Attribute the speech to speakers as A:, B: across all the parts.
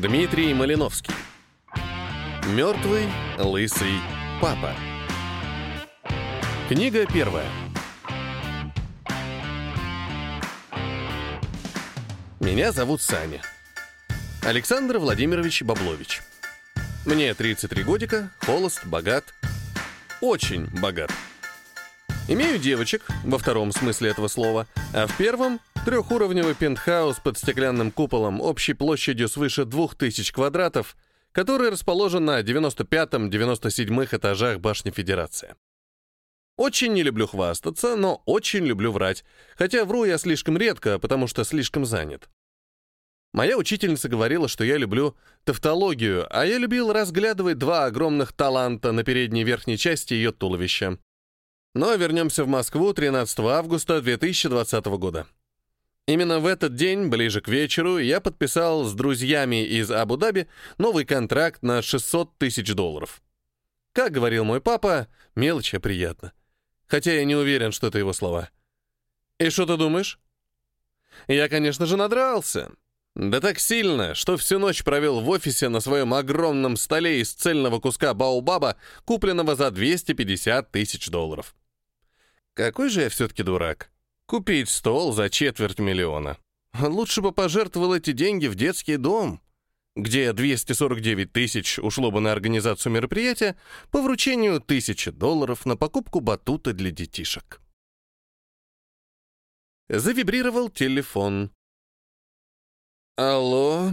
A: Дмитрий Малиновский. Мертвый, лысый папа. Книга первая. Меня зовут Саня. Александр Владимирович Баблович. Мне 33 годика, холост, богат. Очень богат. Богат. Имею девочек, во втором смысле этого слова, а в первом — трехуровневый пентхаус под стеклянным куполом общей площадью свыше 2000 квадратов, который расположен на 95-97 этажах башни Федерации. Очень не люблю хвастаться, но очень люблю врать, хотя вру я слишком редко, потому что слишком занят. Моя учительница говорила, что я люблю тавтологию, а я любил разглядывать два огромных таланта на передней верхней части ее туловища. Но вернемся в Москву 13 августа 2020 года. Именно в этот день, ближе к вечеру, я подписал с друзьями из Абу-Даби новый контракт на 600 тысяч долларов. Как говорил мой папа, мелочи приятно. Хотя я не уверен, что это его слова. И что ты думаешь? Я, конечно же, надрался. Да так сильно, что всю ночь провел в офисе на своем огромном столе из цельного куска баобаба, купленного за 250 тысяч долларов. Какой же я все-таки дурак. Купить стол за четверть миллиона. Лучше бы пожертвовал эти деньги в детский дом, где 249 тысяч ушло бы на организацию мероприятия по вручению тысячи долларов на покупку батута для детишек. Завибрировал телефон. «Алло?»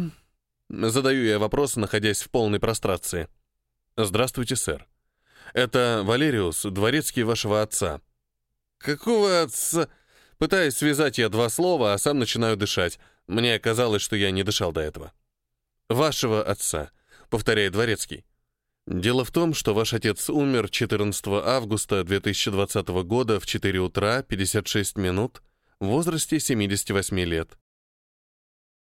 A: Задаю я вопрос, находясь в полной прострации. «Здравствуйте, сэр. Это Валериус, дворецкий вашего отца. Какого отца... Пытаясь связать я два слова, а сам начинаю дышать. Мне казалось, что я не дышал до этого. «Вашего отца», — повторяет Дворецкий. «Дело в том, что ваш отец умер 14 августа 2020 года в 4 утра 56 минут в возрасте 78 лет.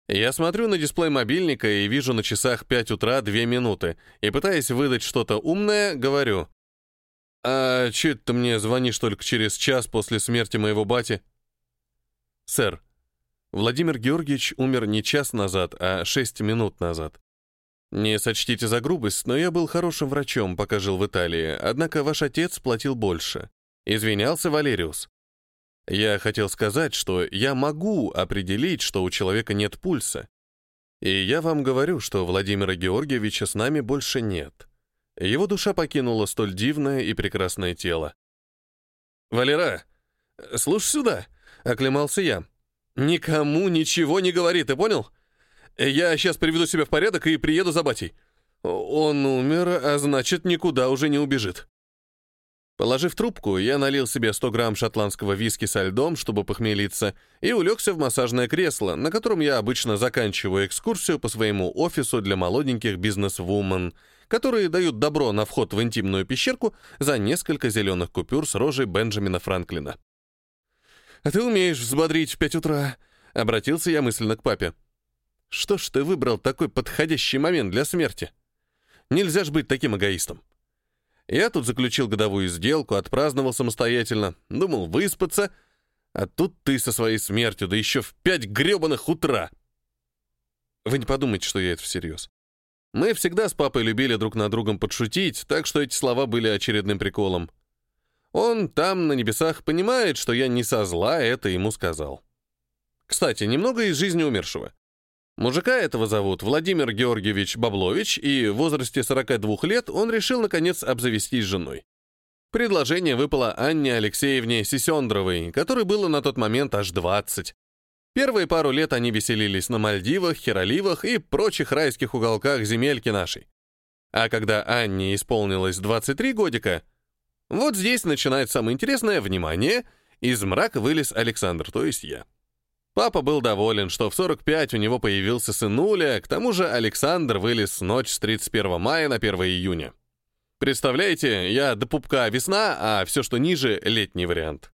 A: Я смотрю на дисплей мобильника и вижу на часах 5 утра 2 минуты, и, пытаясь выдать что-то умное, говорю «А че ты мне звонишь только через час после смерти моего бати?» «Сэр, Владимир Георгиевич умер не час назад, а шесть минут назад. Не сочтите за грубость, но я был хорошим врачом, пока жил в Италии, однако ваш отец платил больше. Извинялся Валериус. Я хотел сказать, что я могу определить, что у человека нет пульса. И я вам говорю, что Владимира Георгиевича с нами больше нет. Его душа покинула столь дивное и прекрасное тело. «Валера, слушай сюда!» — оклемался я. «Никому ничего не говори, ты понял? Я сейчас приведу себя в порядок и приеду за батей. Он умер, а значит, никуда уже не убежит». Положив трубку, я налил себе 100 грамм шотландского виски со льдом, чтобы похмелиться, и улегся в массажное кресло, на котором я обычно заканчиваю экскурсию по своему офису для молоденьких бизнес-вумен — которые дают добро на вход в интимную пещерку за несколько зеленых купюр с рожей Бенджамина Франклина. «А ты умеешь взбодрить в пять утра», — обратился я мысленно к папе. «Что ж ты выбрал такой подходящий момент для смерти? Нельзя ж быть таким эгоистом». Я тут заключил годовую сделку, отпраздновал самостоятельно, думал выспаться, а тут ты со своей смертью, да еще в пять гребаных утра. Вы не подумайте, что я это всерьез. Мы всегда с папой любили друг на другом подшутить, так что эти слова были очередным приколом. Он там, на небесах, понимает, что я не со зла это ему сказал. Кстати, немного из жизни умершего. Мужика этого зовут Владимир Георгиевич Баблович, и в возрасте 42 лет он решил, наконец, обзавестись женой. Предложение выпало Анне Алексеевне Сисендровой, которой было на тот момент аж 20, Первые пару лет они веселились на Мальдивах, Хероливах и прочих райских уголках земельки нашей. А когда Анне исполнилось 23 годика, вот здесь начинает самое интересное, внимание, из мрака вылез Александр, то есть я. Папа был доволен, что в 45 у него появился сынуля, к тому же Александр вылез ночь с 31 мая на 1 июня. Представляете, я до пупка весна, а все, что ниже — летний вариант.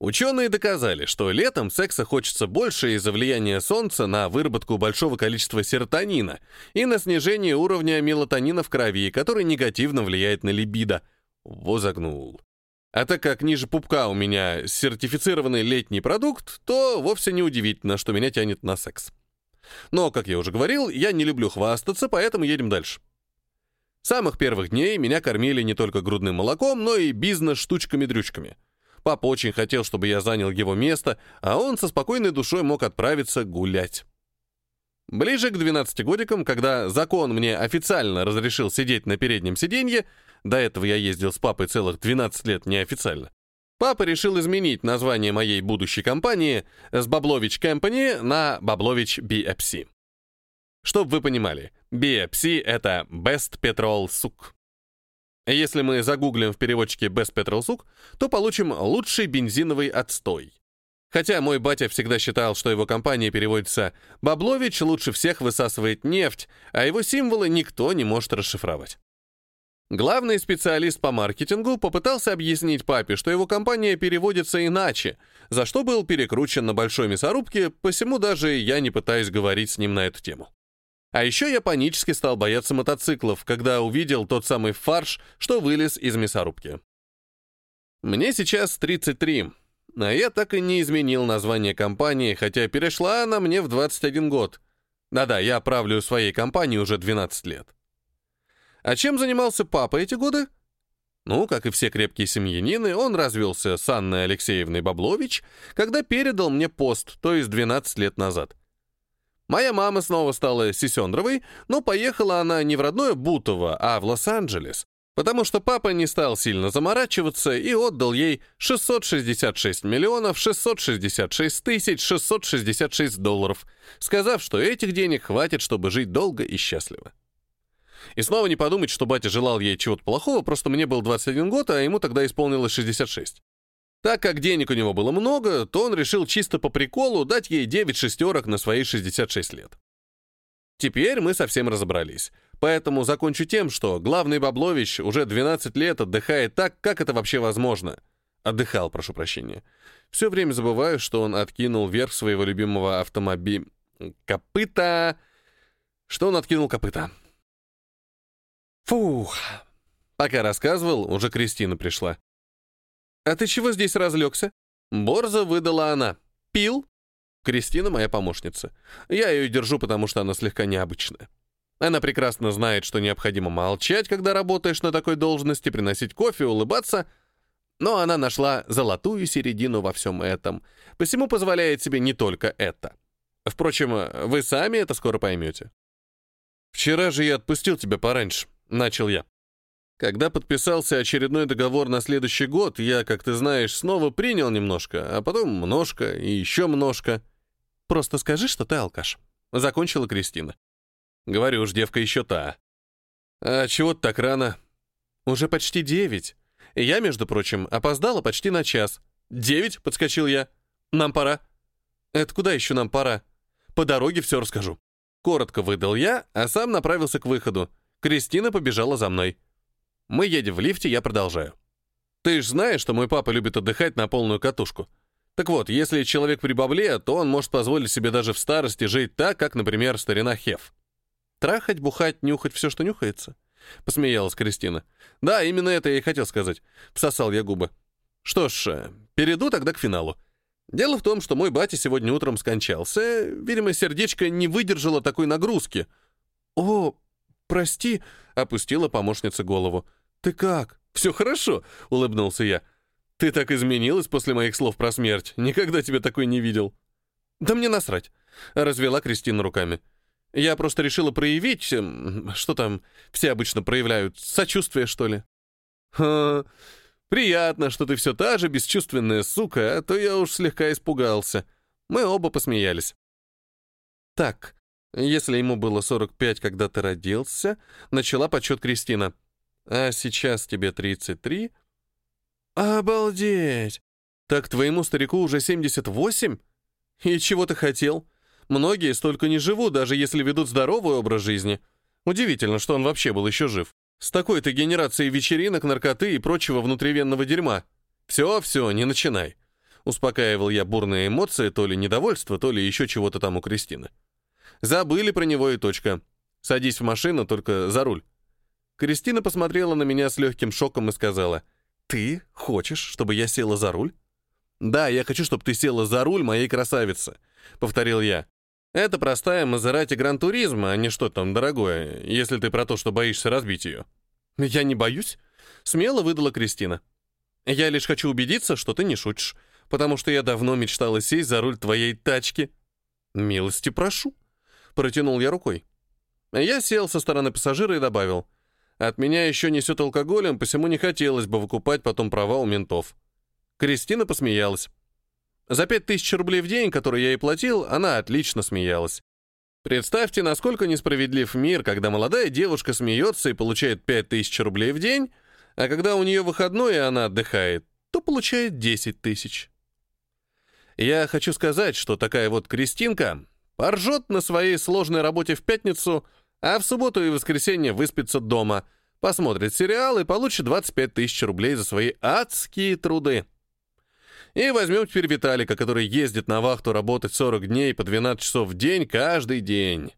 A: Ученые доказали, что летом секса хочется больше из-за влияния солнца на выработку большого количества серотонина и на снижение уровня мелатонина в крови, который негативно влияет на либидо. Возогнул. А так как ниже пупка у меня сертифицированный летний продукт, то вовсе не удивительно, что меня тянет на секс. Но, как я уже говорил, я не люблю хвастаться, поэтому едем дальше. С самых первых дней меня кормили не только грудным молоком, но и бизнес-штучками-дрючками — Папа очень хотел, чтобы я занял его место, а он со спокойной душой мог отправиться гулять. Ближе к 12 годикам, когда закон мне официально разрешил сидеть на переднем сиденье, до этого я ездил с папой целых 12 лет неофициально, папа решил изменить название моей будущей компании с Баблович Company на Баблович BFC. Чтобы вы понимали, BFC — это Best Petrol Suk. Если мы загуглим в переводчике Best Petrol Suk, то получим лучший бензиновый отстой. Хотя мой батя всегда считал, что его компания переводится «Баблович лучше всех высасывает нефть», а его символы никто не может расшифровать. Главный специалист по маркетингу попытался объяснить папе, что его компания переводится иначе, за что был перекручен на большой мясорубке, посему даже я не пытаюсь говорить с ним на эту тему. А еще я панически стал бояться мотоциклов, когда увидел тот самый фарш, что вылез из мясорубки. Мне сейчас 33, а я так и не изменил название компании, хотя перешла она мне в 21 год. Да-да, я правлю своей компанией уже 12 лет. А чем занимался папа эти годы? Ну, как и все крепкие семьянины, он развелся с Анной Алексеевной Баблович, когда передал мне пост, то есть 12 лет назад — Моя мама снова стала Сисендровой, но поехала она не в родное Бутово, а в Лос-Анджелес, потому что папа не стал сильно заморачиваться и отдал ей 666 миллионов 666 тысяч 666 долларов, сказав, что этих денег хватит, чтобы жить долго и счастливо. И снова не подумать, что батя желал ей чего-то плохого, просто мне был 21 год, а ему тогда исполнилось 66. Так как денег у него было много, то он решил чисто по приколу дать ей 9 шестерок на свои 66 лет. Теперь мы совсем разобрались. Поэтому закончу тем, что главный Баблович уже 12 лет отдыхает так, как это вообще возможно. Отдыхал, прошу прощения. Все время забываю, что он откинул верх своего любимого автомоби... Копыта... Что он откинул копыта. Фух. Пока рассказывал, уже Кристина пришла. «А ты чего здесь разлегся?» Борза выдала она. «Пил?» Кристина моя помощница. Я ее держу, потому что она слегка необычная. Она прекрасно знает, что необходимо молчать, когда работаешь на такой должности, приносить кофе, улыбаться. Но она нашла золотую середину во всем этом. Посему позволяет себе не только это. Впрочем, вы сами это скоро поймете. «Вчера же я отпустил тебя пораньше», — начал я. Когда подписался очередной договор на следующий год, я, как ты знаешь, снова принял немножко, а потом множко и еще множко. «Просто скажи, что ты алкаш», — закончила Кристина. «Говорю уж, девка еще та». «А чего ты так рано?» «Уже почти девять. Я, между прочим, опоздала почти на час. Девять?» — подскочил я. «Нам пора». «Это куда еще нам пора?» «По дороге все расскажу». Коротко выдал я, а сам направился к выходу. Кристина побежала за мной. Мы едем в лифте, я продолжаю. Ты ж знаешь, что мой папа любит отдыхать на полную катушку. Так вот, если человек при бабле, то он может позволить себе даже в старости жить так, как, например, старина Хев. Трахать, бухать, нюхать все, что нюхается. Посмеялась Кристина. Да, именно это я и хотел сказать. Всосал я губы. Что ж, э, перейду тогда к финалу. Дело в том, что мой батя сегодня утром скончался. Видимо, сердечко не выдержало такой нагрузки. О, «Прости», — опустила помощница голову. «Ты как?» «Все хорошо», — улыбнулся я. «Ты так изменилась после моих слов про смерть. Никогда тебя такой не видел». «Да мне насрать», — развела Кристина руками. «Я просто решила проявить... Эм, что там все обычно проявляют? Сочувствие, что ли?» «Ха... Приятно, что ты все та же бесчувственная сука, а то я уж слегка испугался». Мы оба посмеялись. «Так, если ему было 45, когда ты родился, начала подсчет Кристина. А сейчас тебе 33. Обалдеть! Так твоему старику уже 78? И чего ты хотел? Многие столько не живут, даже если ведут здоровый образ жизни. Удивительно, что он вообще был еще жив. С такой-то генерацией вечеринок, наркоты и прочего внутривенного дерьма. Все-все, не начинай. Успокаивал я бурные эмоции, то ли недовольство, то ли еще чего-то там у Кристины. Забыли про него и точка. Садись в машину, только за руль. Кристина посмотрела на меня с легким шоком и сказала, «Ты хочешь, чтобы я села за руль?» «Да, я хочу, чтобы ты села за руль моей красавицы», — повторил я. «Это простая Мазерати Гран-туризма, а не что там дорогое, если ты про то, что боишься разбить ее». «Я не боюсь», — смело выдала Кристина. «Я лишь хочу убедиться, что ты не шутишь, потому что я давно мечтала сесть за руль твоей тачки». «Милости прошу», Протянул я рукой. Я сел со стороны пассажира и добавил. От меня еще несет алкоголем, посему не хотелось бы выкупать потом права у ментов. Кристина посмеялась. За пять тысяч рублей в день, которые я ей платил, она отлично смеялась. Представьте, насколько несправедлив мир, когда молодая девушка смеется и получает пять тысяч рублей в день, а когда у нее выходной и она отдыхает, то получает 10 тысяч. Я хочу сказать, что такая вот Кристинка поржет на своей сложной работе в пятницу, а в субботу и воскресенье выспится дома, посмотрит сериал и получит 25 тысяч рублей за свои адские труды. И возьмем теперь Виталика, который ездит на вахту работать 40 дней по 12 часов в день каждый день.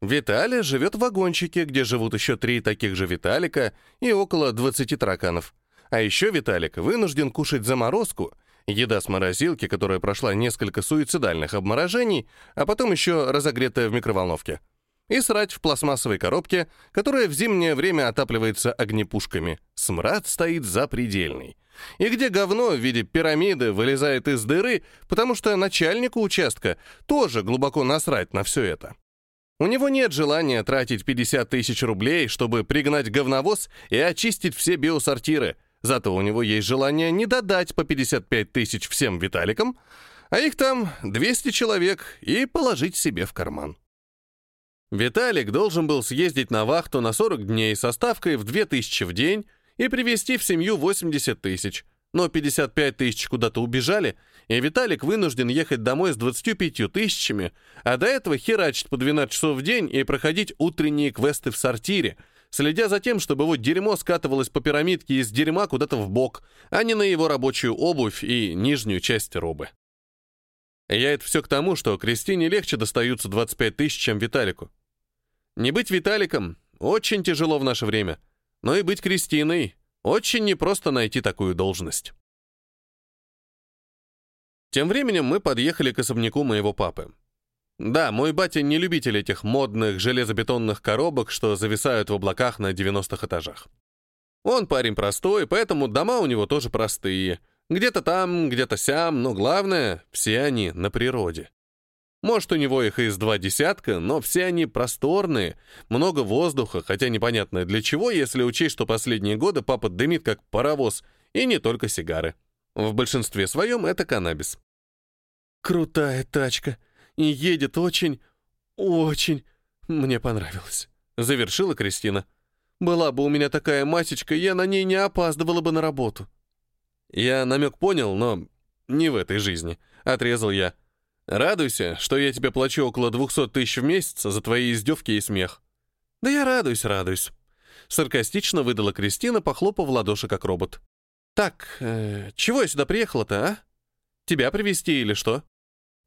A: Виталий живет в вагончике, где живут еще три таких же Виталика и около 20 тараканов. А еще Виталик вынужден кушать заморозку — Еда с морозилки, которая прошла несколько суицидальных обморожений, а потом еще разогретая в микроволновке. И срать в пластмассовой коробке, которая в зимнее время отапливается огнепушками. Смрад стоит запредельный. И где говно в виде пирамиды вылезает из дыры, потому что начальнику участка тоже глубоко насрать на все это. У него нет желания тратить 50 тысяч рублей, чтобы пригнать говновоз и очистить все биосортиры – Зато у него есть желание не додать по 55 тысяч всем Виталикам, а их там 200 человек, и положить себе в карман. Виталик должен был съездить на вахту на 40 дней со ставкой в 2000 в день и привезти в семью 80 тысяч, но 55 тысяч куда-то убежали, и Виталик вынужден ехать домой с 25 тысячами, а до этого херачить по 12 часов в день и проходить утренние квесты в сортире, следя за тем, чтобы его дерьмо скатывалось по пирамидке из дерьма куда-то в бок, а не на его рабочую обувь и нижнюю часть робы. Я это все к тому, что Кристине легче достаются 25 тысяч, чем Виталику. Не быть Виталиком очень тяжело в наше время, но и быть Кристиной очень непросто найти такую должность. Тем временем мы подъехали к особняку моего папы. Да, мой батя не любитель этих модных железобетонных коробок, что зависают в облаках на 90-х этажах. Он парень простой, поэтому дома у него тоже простые. Где-то там, где-то сям, но главное, все они на природе. Может, у него их из два десятка, но все они просторные, много воздуха, хотя непонятно для чего, если учесть, что последние годы папа дымит как паровоз, и не только сигары. В большинстве своем это каннабис. «Крутая тачка», и едет очень, очень... Мне понравилось», — завершила Кристина. «Была бы у меня такая масечка, я на ней не опаздывала бы на работу». «Я намек понял, но не в этой жизни», — отрезал я. «Радуйся, что я тебе плачу около 200 тысяч в месяц за твои издевки и смех». «Да я радуюсь, радуюсь», — саркастично выдала Кристина, похлопав ладоши как робот. «Так, э, чего я сюда приехала-то, а? Тебя привести или что?»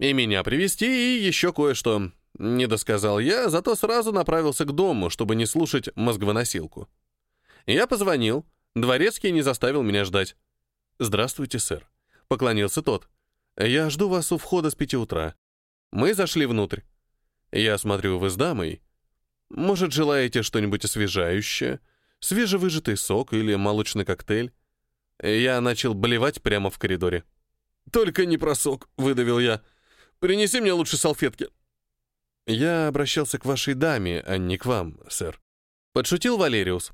A: И меня привести и еще кое-что. Не досказал я, зато сразу направился к дому, чтобы не слушать мозговоносилку. Я позвонил. Дворецкий не заставил меня ждать. «Здравствуйте, сэр», — поклонился тот. «Я жду вас у входа с пяти утра. Мы зашли внутрь. Я смотрю, вы с дамой. Может, желаете что-нибудь освежающее? Свежевыжатый сок или молочный коктейль?» Я начал блевать прямо в коридоре. «Только не про сок», — выдавил я. Принеси мне лучше салфетки». «Я обращался к вашей даме, а не к вам, сэр», — подшутил Валериус.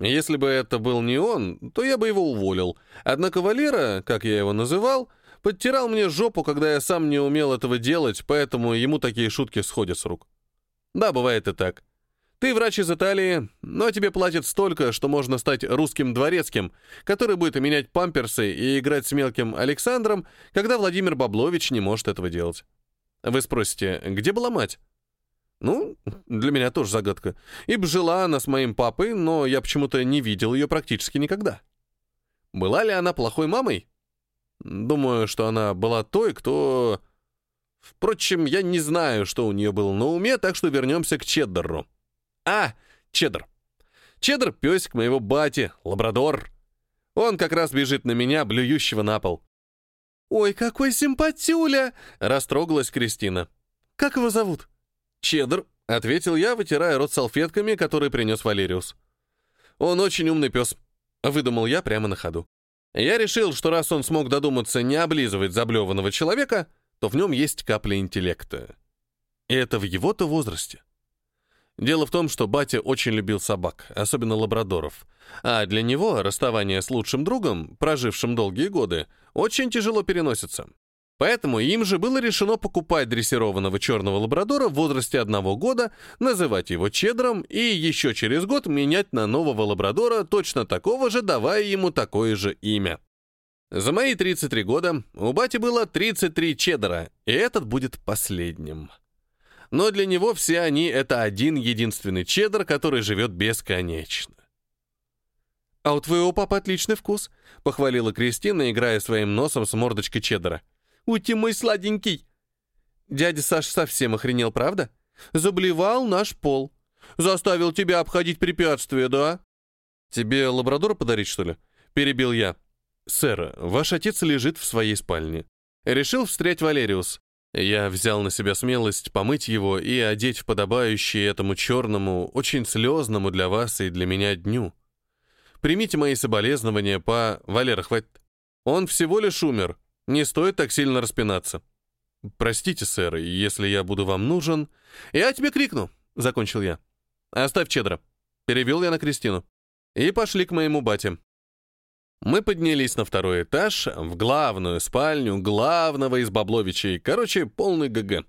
A: «Если бы это был не он, то я бы его уволил. Однако Валера, как я его называл, подтирал мне жопу, когда я сам не умел этого делать, поэтому ему такие шутки сходят с рук. Да, бывает и так. Ты врач из Италии, но тебе платят столько, что можно стать русским дворецким, который будет менять памперсы и играть с мелким Александром, когда Владимир Баблович не может этого делать. Вы спросите, где была мать? Ну, для меня тоже загадка. Ибо жила она с моим папой, но я почему-то не видел ее практически никогда. Была ли она плохой мамой? Думаю, что она была той, кто... Впрочем, я не знаю, что у нее было на уме, так что вернемся к Чеддеру. А, Чеддер. Чеддер — песик моего бати, лабрадор. Он как раз бежит на меня, блюющего на пол. «Ой, какой симпатюля!» — растрогалась Кристина.
B: «Как его зовут?»
A: «Чеддер», — ответил я, вытирая рот салфетками, которые принес Валериус. «Он очень умный пес», — выдумал я прямо на ходу. Я решил, что раз он смог додуматься не облизывать заблеванного человека, то в нем есть капля интеллекта. И это в его-то возрасте. Дело в том, что батя очень любил собак, особенно лабрадоров. А для него расставание с лучшим другом, прожившим долгие годы, очень тяжело переносится. Поэтому им же было решено покупать дрессированного черного лабрадора в возрасте одного года, называть его чедром и еще через год менять на нового лабрадора точно такого же, давая ему такое же имя. За мои 33 года у бати было 33 чедра, и этот будет последним но для него все они — это один единственный чеддер, который живет бесконечно.
B: «А у твоего папы отличный вкус», — похвалила Кристина, играя своим носом с мордочкой чеддера. «Ути мой сладенький!» Дядя Саш совсем охренел, правда? Заблевал наш пол. Заставил тебя обходить препятствия, да?
A: Тебе лабрадора подарить, что ли? Перебил я. Сэр, ваш отец лежит в своей спальне. Решил встретить Валериус. Я взял на себя смелость помыть его и одеть в подобающее этому черному, очень слезному для вас и для меня дню. Примите мои соболезнования по... Валера, хватит. Он всего лишь умер. Не стоит так сильно распинаться. Простите, сэр, если я буду вам нужен... Я тебе крикну, — закончил я. Оставь чедра. Перевел я на Кристину. И пошли к моему бате. Мы поднялись на второй этаж, в главную спальню главного из Бабловичей, короче, полный ГГ.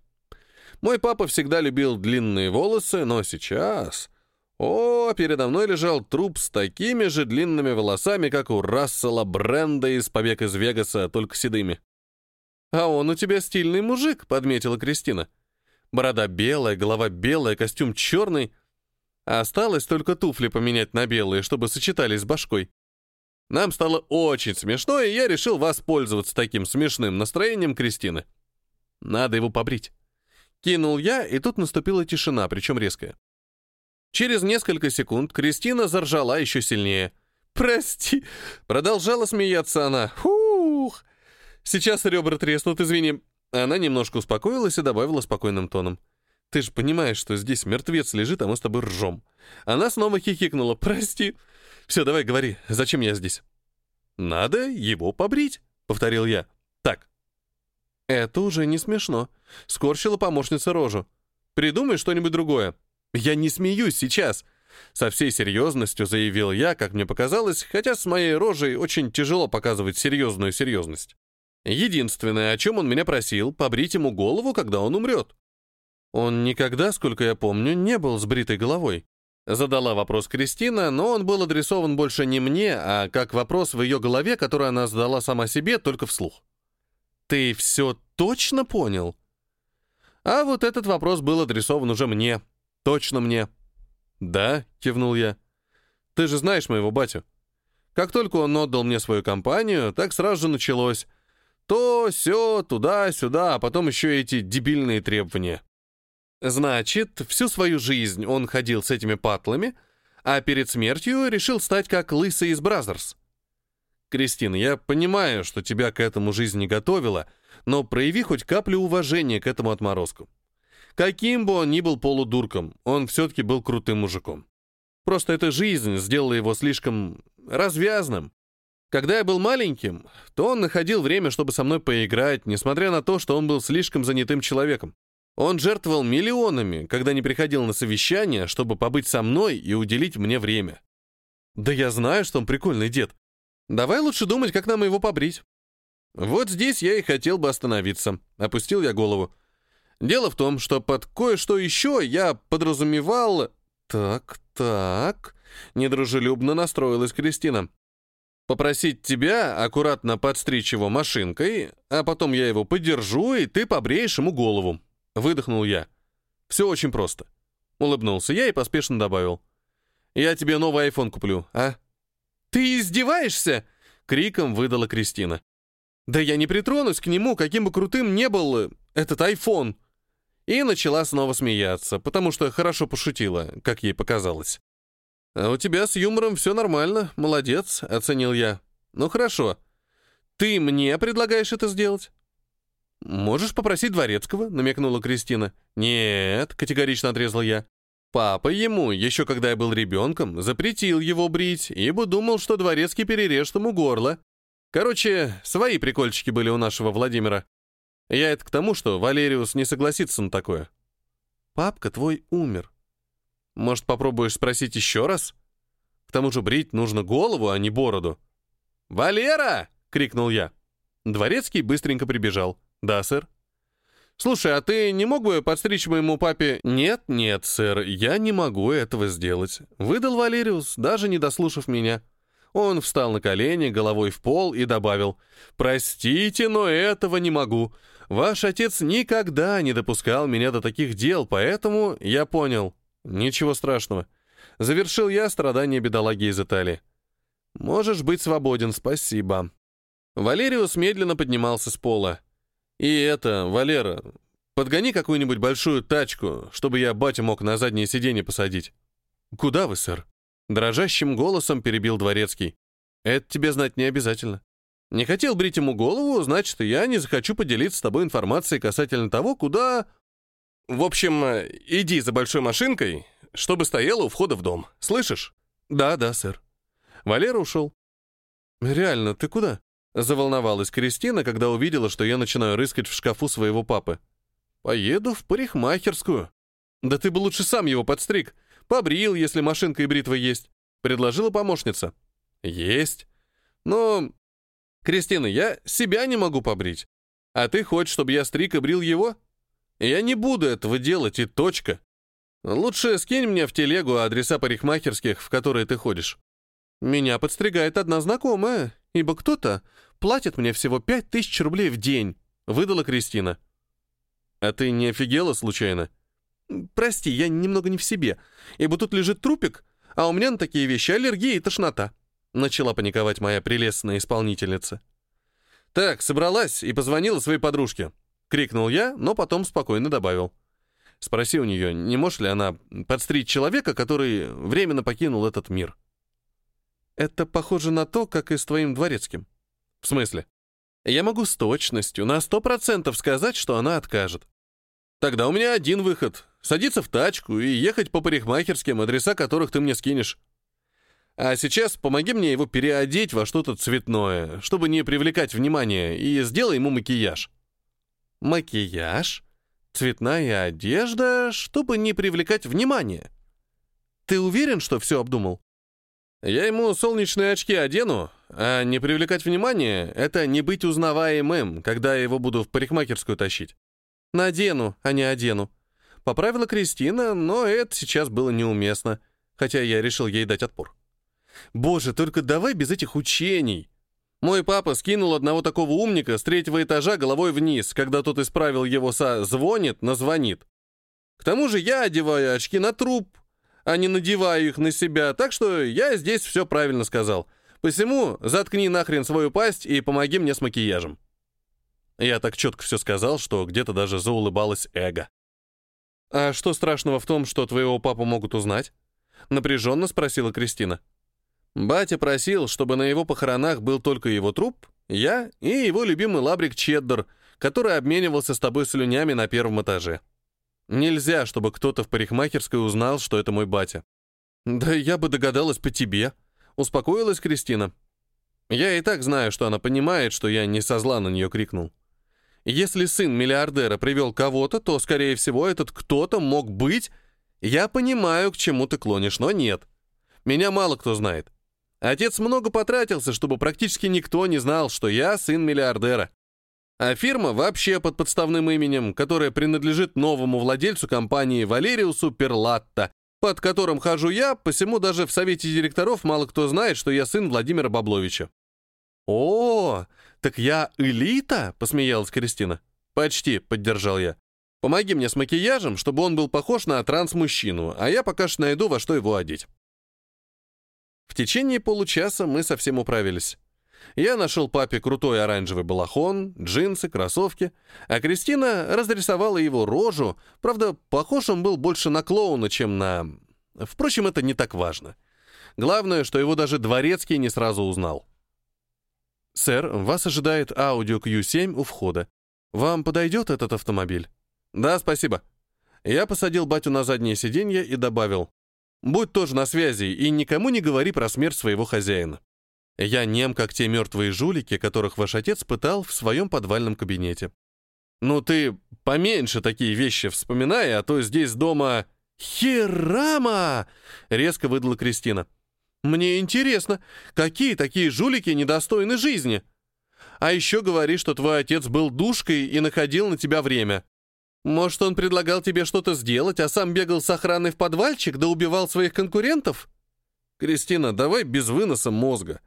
A: Мой папа всегда любил длинные волосы, но сейчас... О, передо мной лежал труп с такими же длинными волосами, как у Рассела Бренда из «Побег из Вегаса», только седыми.
B: «А он у тебя стильный мужик», — подметила Кристина. «Борода белая, голова белая, костюм черный. А осталось только туфли поменять на белые, чтобы сочетались с башкой». Нам стало очень смешно, и я решил воспользоваться таким смешным настроением Кристины. Надо его побрить. Кинул я, и тут наступила тишина, причем резкая. Через несколько секунд Кристина заржала еще сильнее. «Прости!» — продолжала смеяться она. «Фух! Сейчас ребра треснут, извини». Она немножко успокоилась и добавила спокойным тоном. «Ты же понимаешь, что здесь мертвец лежит, а мы с тобой ржем». Она снова хихикнула. «Прости!» Все, давай, говори, зачем я здесь?» «Надо его побрить», — повторил я. «Так». «Это уже не смешно», — скорчила помощница рожу. «Придумай что-нибудь другое». «Я не смеюсь сейчас», — со всей серьезностью заявил я, как мне показалось, хотя с моей рожей очень тяжело показывать серьезную серьезность. Единственное, о чем он меня просил, побрить ему голову, когда он умрет. Он никогда, сколько я помню, не был с бритой головой. Задала вопрос Кристина, но он был адресован больше не мне, а как вопрос в ее голове, который она задала сама себе, только вслух. «Ты все точно понял?» А вот этот вопрос был адресован уже мне. Точно мне. «Да», — кивнул я. «Ты же знаешь моего батю. Как только он отдал мне свою компанию, так сразу же началось. То, все, туда, сюда, а потом еще эти дебильные требования». Значит, всю свою жизнь он ходил с этими патлами, а перед смертью решил стать как лысый из Brazzers. Кристина, я понимаю, что тебя к этому жизнь не готовила, но прояви хоть каплю уважения к этому отморозку. Каким бы он ни был полудурком, он все-таки был крутым мужиком. Просто эта жизнь сделала его слишком развязным. Когда я был маленьким, то он находил время, чтобы со мной поиграть, несмотря на то, что он был слишком занятым человеком. Он жертвовал миллионами, когда не приходил на совещание, чтобы побыть со мной и уделить мне время. Да я знаю, что он прикольный дед. Давай лучше думать, как нам его побрить. Вот здесь я и хотел бы остановиться. Опустил я голову. Дело в том, что под кое-что еще я подразумевал... Так, так... Недружелюбно настроилась Кристина. Попросить тебя аккуратно подстричь его машинкой, а потом я его подержу, и ты побреешь ему голову. Выдохнул я. «Все очень просто». Улыбнулся я и поспешно добавил. «Я тебе новый айфон куплю, а?» «Ты издеваешься?» — криком выдала Кристина. «Да я не притронусь к нему, каким бы крутым не был э, этот айфон!» И начала снова смеяться, потому что хорошо пошутила, как ей показалось. «А у тебя с юмором все нормально, молодец», — оценил я. «Ну хорошо. Ты мне предлагаешь это сделать?» «Можешь попросить Дворецкого?» — намекнула Кристина. «Нет», — категорично отрезал я. «Папа ему, еще когда я был ребенком, запретил его брить, ибо думал, что Дворецкий перережет ему горло. Короче, свои прикольчики были у нашего Владимира. Я это к тому, что Валериус не согласится на такое». «Папка твой умер. Может, попробуешь спросить еще раз? К тому же брить нужно голову, а не бороду». «Валера!» — крикнул я. Дворецкий быстренько прибежал. «Да, сэр». «Слушай, а ты не мог бы подстричь моему папе...» «Нет, нет, сэр, я не могу этого сделать», — выдал Валериус, даже не дослушав меня. Он встал на колени, головой в пол и добавил, «Простите, но этого не могу. Ваш отец никогда не допускал меня до таких дел, поэтому я понял. Ничего страшного». Завершил я страдания бедолаги из Италии. «Можешь быть свободен, спасибо». Валериус медленно поднимался с пола. И это, Валера, подгони какую-нибудь большую тачку, чтобы я батю мог на заднее сиденье посадить». «Куда вы, сэр?» Дрожащим голосом перебил дворецкий. «Это тебе знать не обязательно. Не хотел брить ему голову, значит, я не захочу поделиться с тобой информацией касательно того, куда...» «В общем, э, иди за большой машинкой, чтобы стояла у входа в дом. Слышишь?» «Да, да, сэр». Валера ушел. «Реально, ты куда?» Заволновалась Кристина, когда увидела, что я начинаю рыскать в шкафу своего папы. «Поеду в парикмахерскую». «Да ты бы лучше сам его подстриг. Побрил, если машинка и бритва есть», — предложила помощница. «Есть. Но...» «Кристина, я себя не могу побрить. А ты хочешь, чтобы я стриг и брил его? Я не буду этого делать, и точка. Лучше скинь мне в телегу адреса парикмахерских, в которые ты ходишь. Меня подстригает одна знакомая, ибо кто-то платит мне всего пять тысяч рублей в день», — выдала Кристина. «А ты не офигела случайно?» «Прости, я немного не в себе, ибо тут лежит трупик, а у меня на такие вещи аллергия и тошнота», — начала паниковать моя прелестная исполнительница. «Так, собралась и позвонила своей подружке», — крикнул я, но потом спокойно добавил. Спроси у нее, не может ли она подстричь человека, который временно покинул этот мир. «Это похоже на то, как и с твоим дворецким», в смысле? Я могу с точностью на 100% сказать, что она откажет. Тогда у меня один выход — садиться в тачку и ехать по парикмахерским, адреса которых ты мне скинешь. А сейчас помоги мне его переодеть во что-то цветное, чтобы не привлекать внимание и сделай ему макияж. Макияж? Цветная одежда, чтобы не привлекать внимание? Ты уверен, что все обдумал? Я ему солнечные очки одену, а не привлекать внимание — это не быть узнаваемым, когда я его буду в парикмахерскую тащить. Надену, а не одену. Поправила Кристина, но это сейчас было неуместно, хотя я решил ей дать отпор. Боже, только давай без этих учений. Мой папа скинул одного такого умника с третьего этажа головой вниз, когда тот исправил его со «звонит» на «звонит». К тому же я одеваю очки на труп, а не надеваю их на себя, так что я здесь все правильно сказал. Посему заткни нахрен свою пасть и помоги мне с макияжем». Я так четко все сказал, что где-то даже заулыбалась эго. «А что страшного в том, что твоего папу могут узнать?» — напряженно спросила Кристина. Батя просил, чтобы на его похоронах был только его труп, я и его любимый лабрик Чеддер, который обменивался с тобой слюнями на первом этаже. Нельзя, чтобы кто-то в парикмахерской узнал, что это мой батя. Да я бы догадалась по тебе. Успокоилась Кристина. Я и так знаю, что она понимает, что я не со зла на нее крикнул. Если сын миллиардера привел кого-то, то, скорее всего, этот кто-то мог быть... Я понимаю, к чему ты клонишь, но нет. Меня мало кто знает. Отец много потратился, чтобы практически никто не знал, что я сын миллиардера. А фирма вообще под подставным именем, которая принадлежит новому владельцу компании Валериусу Перлатта, под которым хожу я, посему даже в совете директоров мало кто знает, что я сын Владимира Бабловича. «О, так я элита?» — посмеялась Кристина. «Почти», — поддержал я. «Помоги мне с макияжем, чтобы он был похож на транс-мужчину, а я пока что найду, во что его одеть». В течение получаса мы совсем управились. Я нашел папе крутой оранжевый балахон, джинсы, кроссовки, а Кристина разрисовала его рожу, правда, похож он был больше на клоуна, чем на... Впрочем, это не так важно. Главное, что его даже дворецкий не сразу узнал. «Сэр, вас ожидает Audi Q7 у входа. Вам подойдет этот автомобиль?» «Да, спасибо». Я посадил батю на заднее сиденье и добавил. «Будь тоже на связи и никому не говори про смерть своего хозяина». Я нем, как те мертвые жулики, которых ваш отец пытал в своем подвальном кабинете. Ну ты поменьше такие вещи вспоминай, а то здесь дома... «Херама!» — резко выдала Кристина. «Мне интересно, какие такие жулики недостойны жизни? А еще говори, что твой отец был душкой и находил на тебя время. Может, он предлагал тебе что-то сделать, а сам бегал с охраной в подвальчик да убивал своих конкурентов?» «Кристина, давай без выноса мозга»,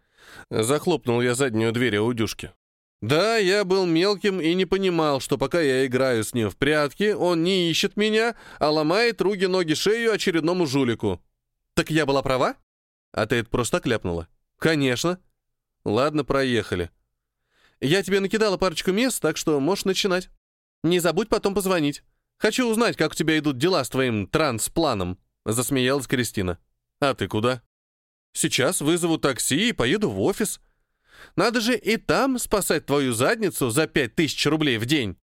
B: Захлопнул я заднюю дверь аудюшки. Да, я был мелким и не понимал, что пока я играю с ним в прятки, он не ищет меня, а ломает руки-ноги шею очередному жулику. Так я была права? А ты это просто кляпнула. Конечно. Ладно, проехали. Я тебе накидала парочку мест, так что можешь начинать. Не забудь потом позвонить. Хочу узнать, как у тебя идут дела с твоим транспланом. — засмеялась Кристина. «А ты куда?» Сейчас вызову такси и поеду в офис. Надо же и там спасать твою задницу за 5000 рублей в день.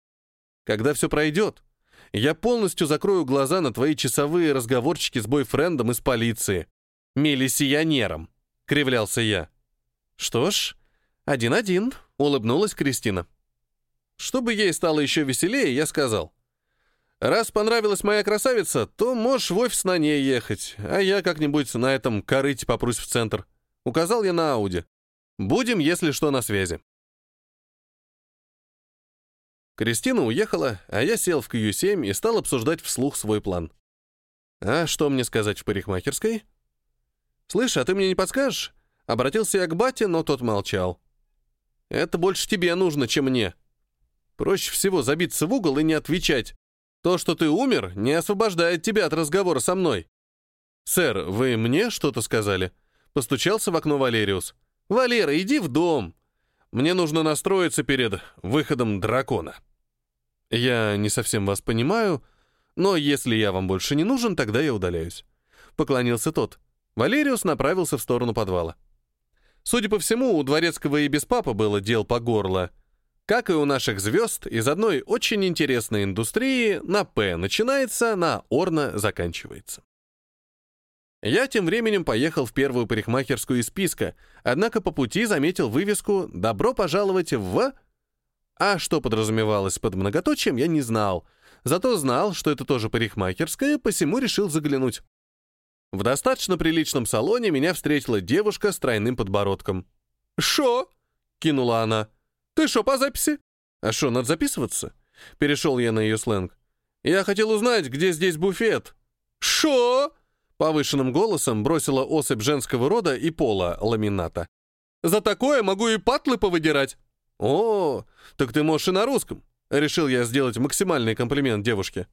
B: Когда все пройдет, я полностью закрою глаза на твои часовые разговорчики с бойфрендом из полиции. Милисионером, — кривлялся я. Что ж, один-один, — улыбнулась Кристина. Чтобы ей стало еще веселее, я сказал. Раз понравилась моя красавица, то можешь в офис на ней ехать, а я как-нибудь на этом корыте попрусь в центр. Указал я на Ауди. Будем, если что, на связи. Кристина уехала, а я сел в Кью-7 и стал обсуждать вслух свой план. «А что мне сказать в парикмахерской?» «Слышь, а ты мне не подскажешь?» Обратился я к бате, но тот молчал. «Это больше тебе нужно, чем мне. Проще всего забиться в угол и не отвечать, то, что ты умер, не освобождает тебя от разговора со мной. «Сэр, вы мне что-то сказали?» Постучался в окно Валериус. «Валера, иди в дом. Мне нужно настроиться перед выходом дракона». «Я не совсем вас понимаю, но если я вам больше не нужен, тогда я удаляюсь». Поклонился тот. Валериус направился в сторону подвала. Судя по всему, у дворецкого и без папы было дел по горло — как и у наших звезд, из одной очень интересной индустрии на «П» начинается, на «Орна» заканчивается. Я тем временем поехал в первую парикмахерскую из списка, однако по пути заметил вывеску «Добро пожаловать в...» А что подразумевалось под многоточием, я не знал. Зато знал, что это тоже парикмахерская, посему решил заглянуть. В достаточно приличном салоне меня встретила девушка с тройным подбородком. «Шо?» — кинула она. «Ты что, по записи?» «А что, надо записываться?» Перешел я на ее сленг. «Я хотел узнать, где здесь буфет». «Шо?» Повышенным голосом бросила особь женского рода и пола ламината. «За такое могу и патлы повыдирать». «О, так ты можешь и на русском». Решил я сделать максимальный комплимент девушке.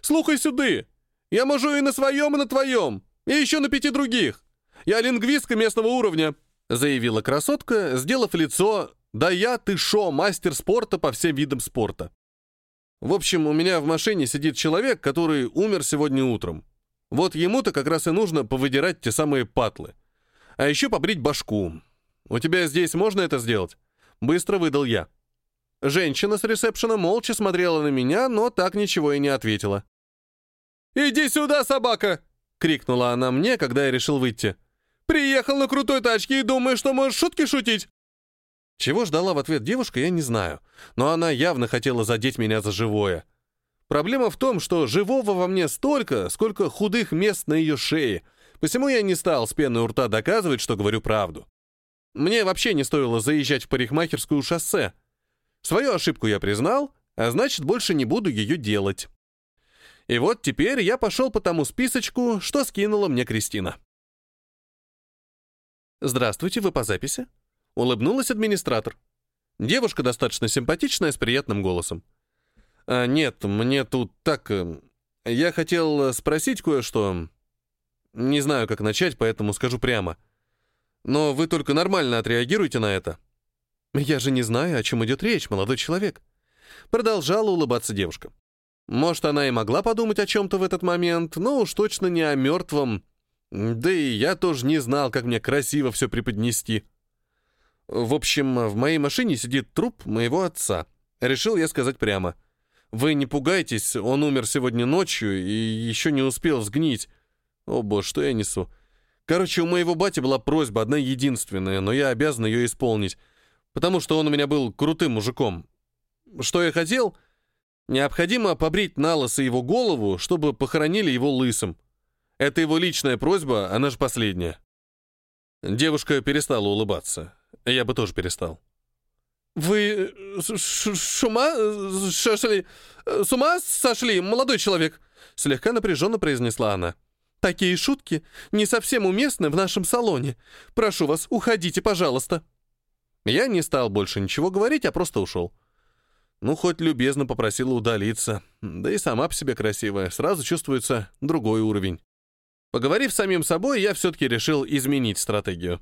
B: «Слухай сюды. Я могу и на своем, и на твоем. И еще на пяти других. Я лингвистка местного уровня», заявила красотка, сделав лицо да я, ты шо, мастер спорта по всем видам спорта. В общем, у меня в машине сидит человек, который умер сегодня утром. Вот ему-то как раз и нужно повыдирать те самые патлы. А еще побрить башку. У тебя здесь можно это сделать? Быстро выдал я. Женщина с ресепшена молча смотрела на меня, но так ничего и не ответила. «Иди сюда, собака!» — крикнула она мне, когда я решил выйти. «Приехал на крутой тачке и думаешь, что можешь шутки шутить? Чего ждала в ответ девушка, я не знаю, но она явно хотела задеть меня за живое. Проблема в том, что живого во мне столько, сколько худых мест на ее шее, посему я не стал с пеной у рта доказывать, что говорю правду. Мне вообще не стоило заезжать в парикмахерскую шоссе. Свою ошибку я признал, а значит, больше не буду ее делать. И вот теперь я пошел по тому списочку, что скинула мне Кристина. «Здравствуйте, вы по записи?» — улыбнулась администратор. Девушка достаточно симпатичная, с приятным голосом. «А нет, мне тут так... Э, я хотел э, спросить кое-что. Не знаю, как начать, поэтому скажу прямо. Но вы только нормально отреагируйте на это». «Я же не знаю, о чем идет речь, молодой человек». Продолжала улыбаться девушка. Может, она и могла подумать о чем-то в этот момент, но уж точно не о мертвом. Да и я тоже не знал, как мне красиво все преподнести. В общем, в моей машине сидит труп моего отца. Решил я сказать прямо. Вы не пугайтесь, он умер сегодня ночью и еще не успел сгнить. О, боже, что я несу. Короче, у моего бати была просьба, одна единственная, но я обязан ее исполнить, потому что он у меня был крутым мужиком. Что я хотел? Необходимо побрить на его голову, чтобы похоронили его лысым. Это его личная просьба, она же последняя. Девушка перестала улыбаться. Я бы тоже перестал.
C: «Вы э, с э, сошли? Э, с ума сошли, молодой человек?» Слегка напряженно произнесла она. «Такие шутки не совсем уместны в нашем салоне. Прошу вас, уходите, пожалуйста».
B: Я не стал больше ничего говорить, а просто ушел. Ну, хоть любезно попросила удалиться. Да и сама по себе красивая. Сразу чувствуется другой уровень. Поговорив с самим собой, я все-таки решил изменить стратегию.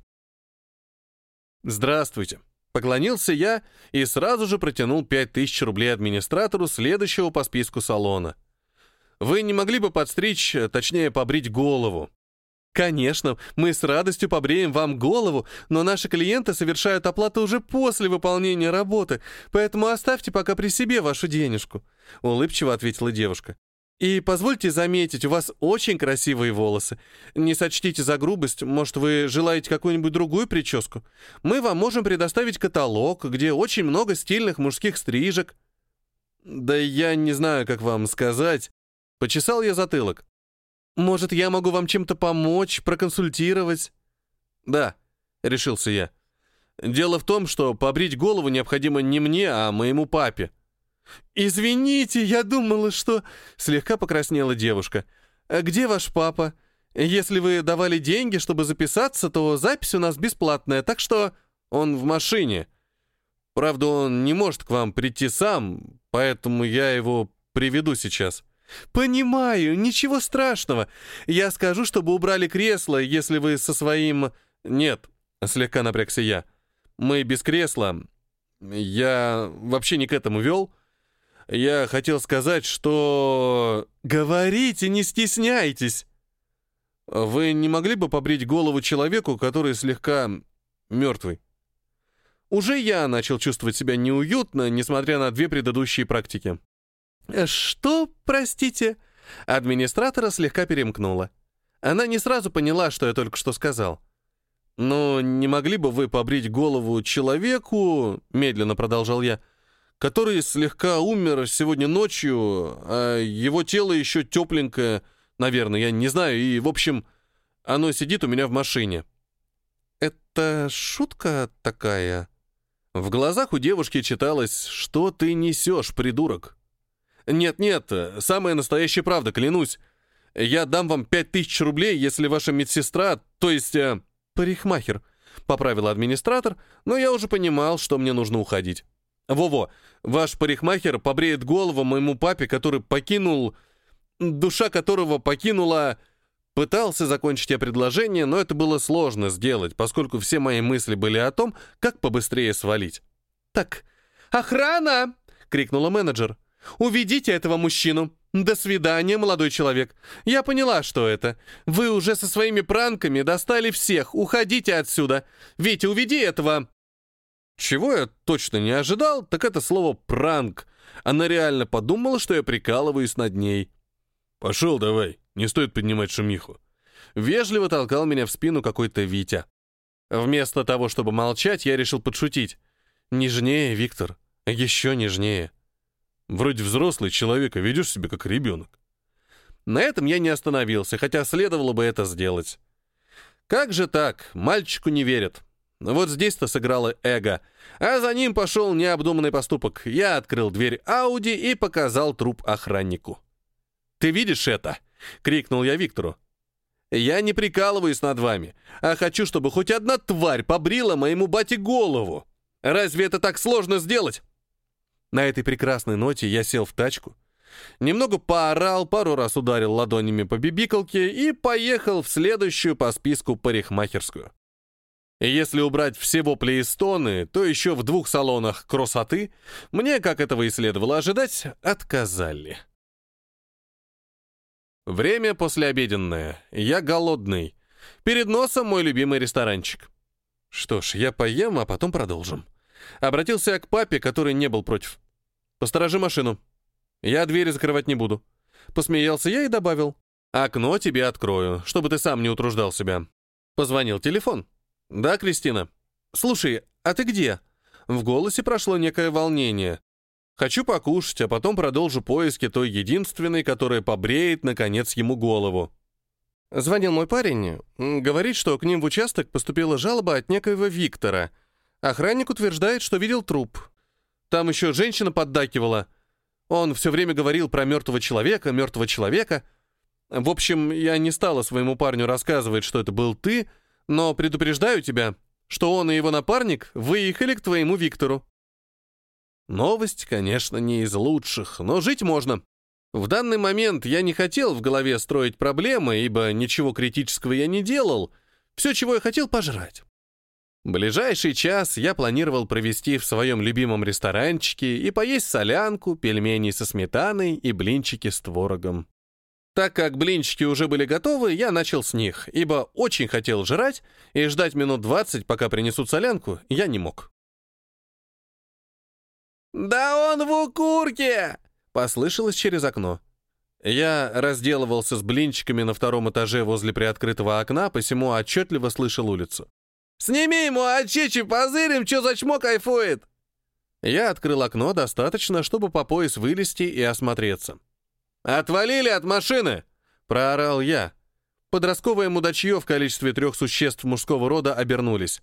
B: «Здравствуйте». Поклонился я и сразу же протянул 5000 рублей администратору следующего по списку салона. «Вы не могли бы подстричь, э, точнее, побрить голову?»
C: «Конечно, мы с радостью побреем вам голову, но наши клиенты совершают оплату уже после выполнения работы, поэтому оставьте пока при себе вашу денежку», — улыбчиво ответила девушка. И позвольте заметить, у вас очень красивые волосы. Не сочтите за грубость, может, вы желаете какую-нибудь другую прическу. Мы вам можем предоставить каталог, где очень много стильных мужских стрижек».
B: «Да я не знаю, как вам сказать». Почесал я затылок.
C: «Может, я могу вам чем-то помочь, проконсультировать?»
B: «Да», — решился я. «Дело в том, что побрить голову необходимо не мне, а моему папе.
C: «Извините, я думала, что...» — слегка покраснела девушка. «А «Где ваш папа? Если вы давали деньги, чтобы записаться, то запись у нас бесплатная, так что...»
B: «Он в машине. Правда, он не может к вам прийти сам, поэтому я его приведу сейчас».
C: «Понимаю, ничего страшного. Я скажу, чтобы убрали кресло, если вы со своим...»
B: «Нет», — слегка напрягся я. «Мы без кресла. Я вообще не к этому вел». Я хотел сказать, что...
C: Говорите, не стесняйтесь!
B: Вы не могли бы побрить голову человеку, который слегка мертвый? Уже я начал чувствовать себя неуютно, несмотря на две предыдущие практики.
C: Э, что, простите? Администратора слегка перемкнула. Она не сразу поняла, что я только что сказал.
B: «Ну, не могли бы вы побрить голову человеку?» — медленно продолжал я — который слегка умер сегодня ночью, а его тело еще тепленькое, наверное, я не знаю, и, в общем, оно сидит у меня в машине».
C: «Это шутка такая?»
B: В глазах у девушки читалось «Что ты несешь, придурок?» «Нет-нет, самая настоящая правда, клянусь. Я дам вам пять тысяч рублей, если ваша медсестра, то есть э, парикмахер», — поправила администратор, но я уже понимал, что мне нужно уходить. Во-во, ваш парикмахер побреет голову моему папе, который покинул... Душа которого покинула... Пытался закончить я предложение, но это было сложно сделать, поскольку все мои мысли были о том, как побыстрее свалить.
C: «Так, охрана!» — крикнула менеджер. «Уведите этого мужчину! До свидания, молодой человек! Я поняла, что это. Вы уже со своими пранками достали всех! Уходите отсюда! Витя, уведи этого!»
B: Чего я точно не ожидал, так это слово «пранк». Она реально подумала, что я прикалываюсь над ней. «Пошел давай, не стоит поднимать шумиху». Вежливо толкал меня в спину какой-то Витя. Вместо того, чтобы молчать, я решил подшутить. «Нежнее, Виктор, еще нежнее». «Вроде взрослый человек, а ведешь себя как ребенок». На этом я не остановился, хотя следовало бы это сделать. «Как же так? Мальчику не верят». Ну вот здесь-то сыграло эго. А за ним пошел необдуманный поступок. Я открыл дверь Ауди и показал труп охраннику. «Ты видишь это?» — крикнул я Виктору. «Я не прикалываюсь над вами, а хочу, чтобы хоть одна тварь побрила моему бате голову. Разве это так сложно сделать?» На этой прекрасной ноте я сел в тачку, немного поорал, пару раз ударил ладонями по бибикалке и поехал в следующую по списку парикмахерскую. Если убрать все вопли и стоны, то еще в двух салонах красоты мне, как этого и следовало ожидать, отказали. Время послеобеденное. Я голодный. Перед носом мой любимый ресторанчик. Что ж, я поем, а потом продолжим. Обратился я к папе, который не был против. «Посторожи машину. Я двери закрывать не буду». Посмеялся я и добавил. «Окно тебе открою, чтобы ты сам не утруждал себя». Позвонил телефон. «Да, Кристина? Слушай, а ты где?» В голосе прошло некое волнение. «Хочу покушать, а потом продолжу поиски той единственной, которая побреет, наконец, ему голову». Звонил мой парень. Говорит, что к ним в участок поступила жалоба от некоего Виктора. Охранник утверждает, что видел труп. Там еще женщина поддакивала. Он все время говорил про мертвого человека, мертвого человека. В общем, я не стала своему парню рассказывать, что это был ты, — но предупреждаю тебя, что он и его напарник выехали к твоему Виктору. Новость, конечно, не из лучших, но жить можно. В данный момент я не хотел в голове строить проблемы, ибо ничего критического я не делал. Все, чего я хотел, пожрать. Ближайший час я планировал провести в своем любимом ресторанчике и поесть солянку, пельмени со сметаной и блинчики с творогом. Так как блинчики уже были готовы, я начал с них, ибо очень хотел жрать, и ждать минут 20, пока принесут солянку, я не мог. «Да он в укурке!» — послышалось через окно. Я разделывался с блинчиками на втором этаже возле приоткрытого окна, посему отчетливо слышал улицу. «Сними ему очечи, позырим, что за чмо кайфует!» Я открыл окно достаточно, чтобы по пояс вылезти и осмотреться. «Отвалили от машины!» — проорал я. Подростковое мудачье в количестве трех существ мужского рода обернулись.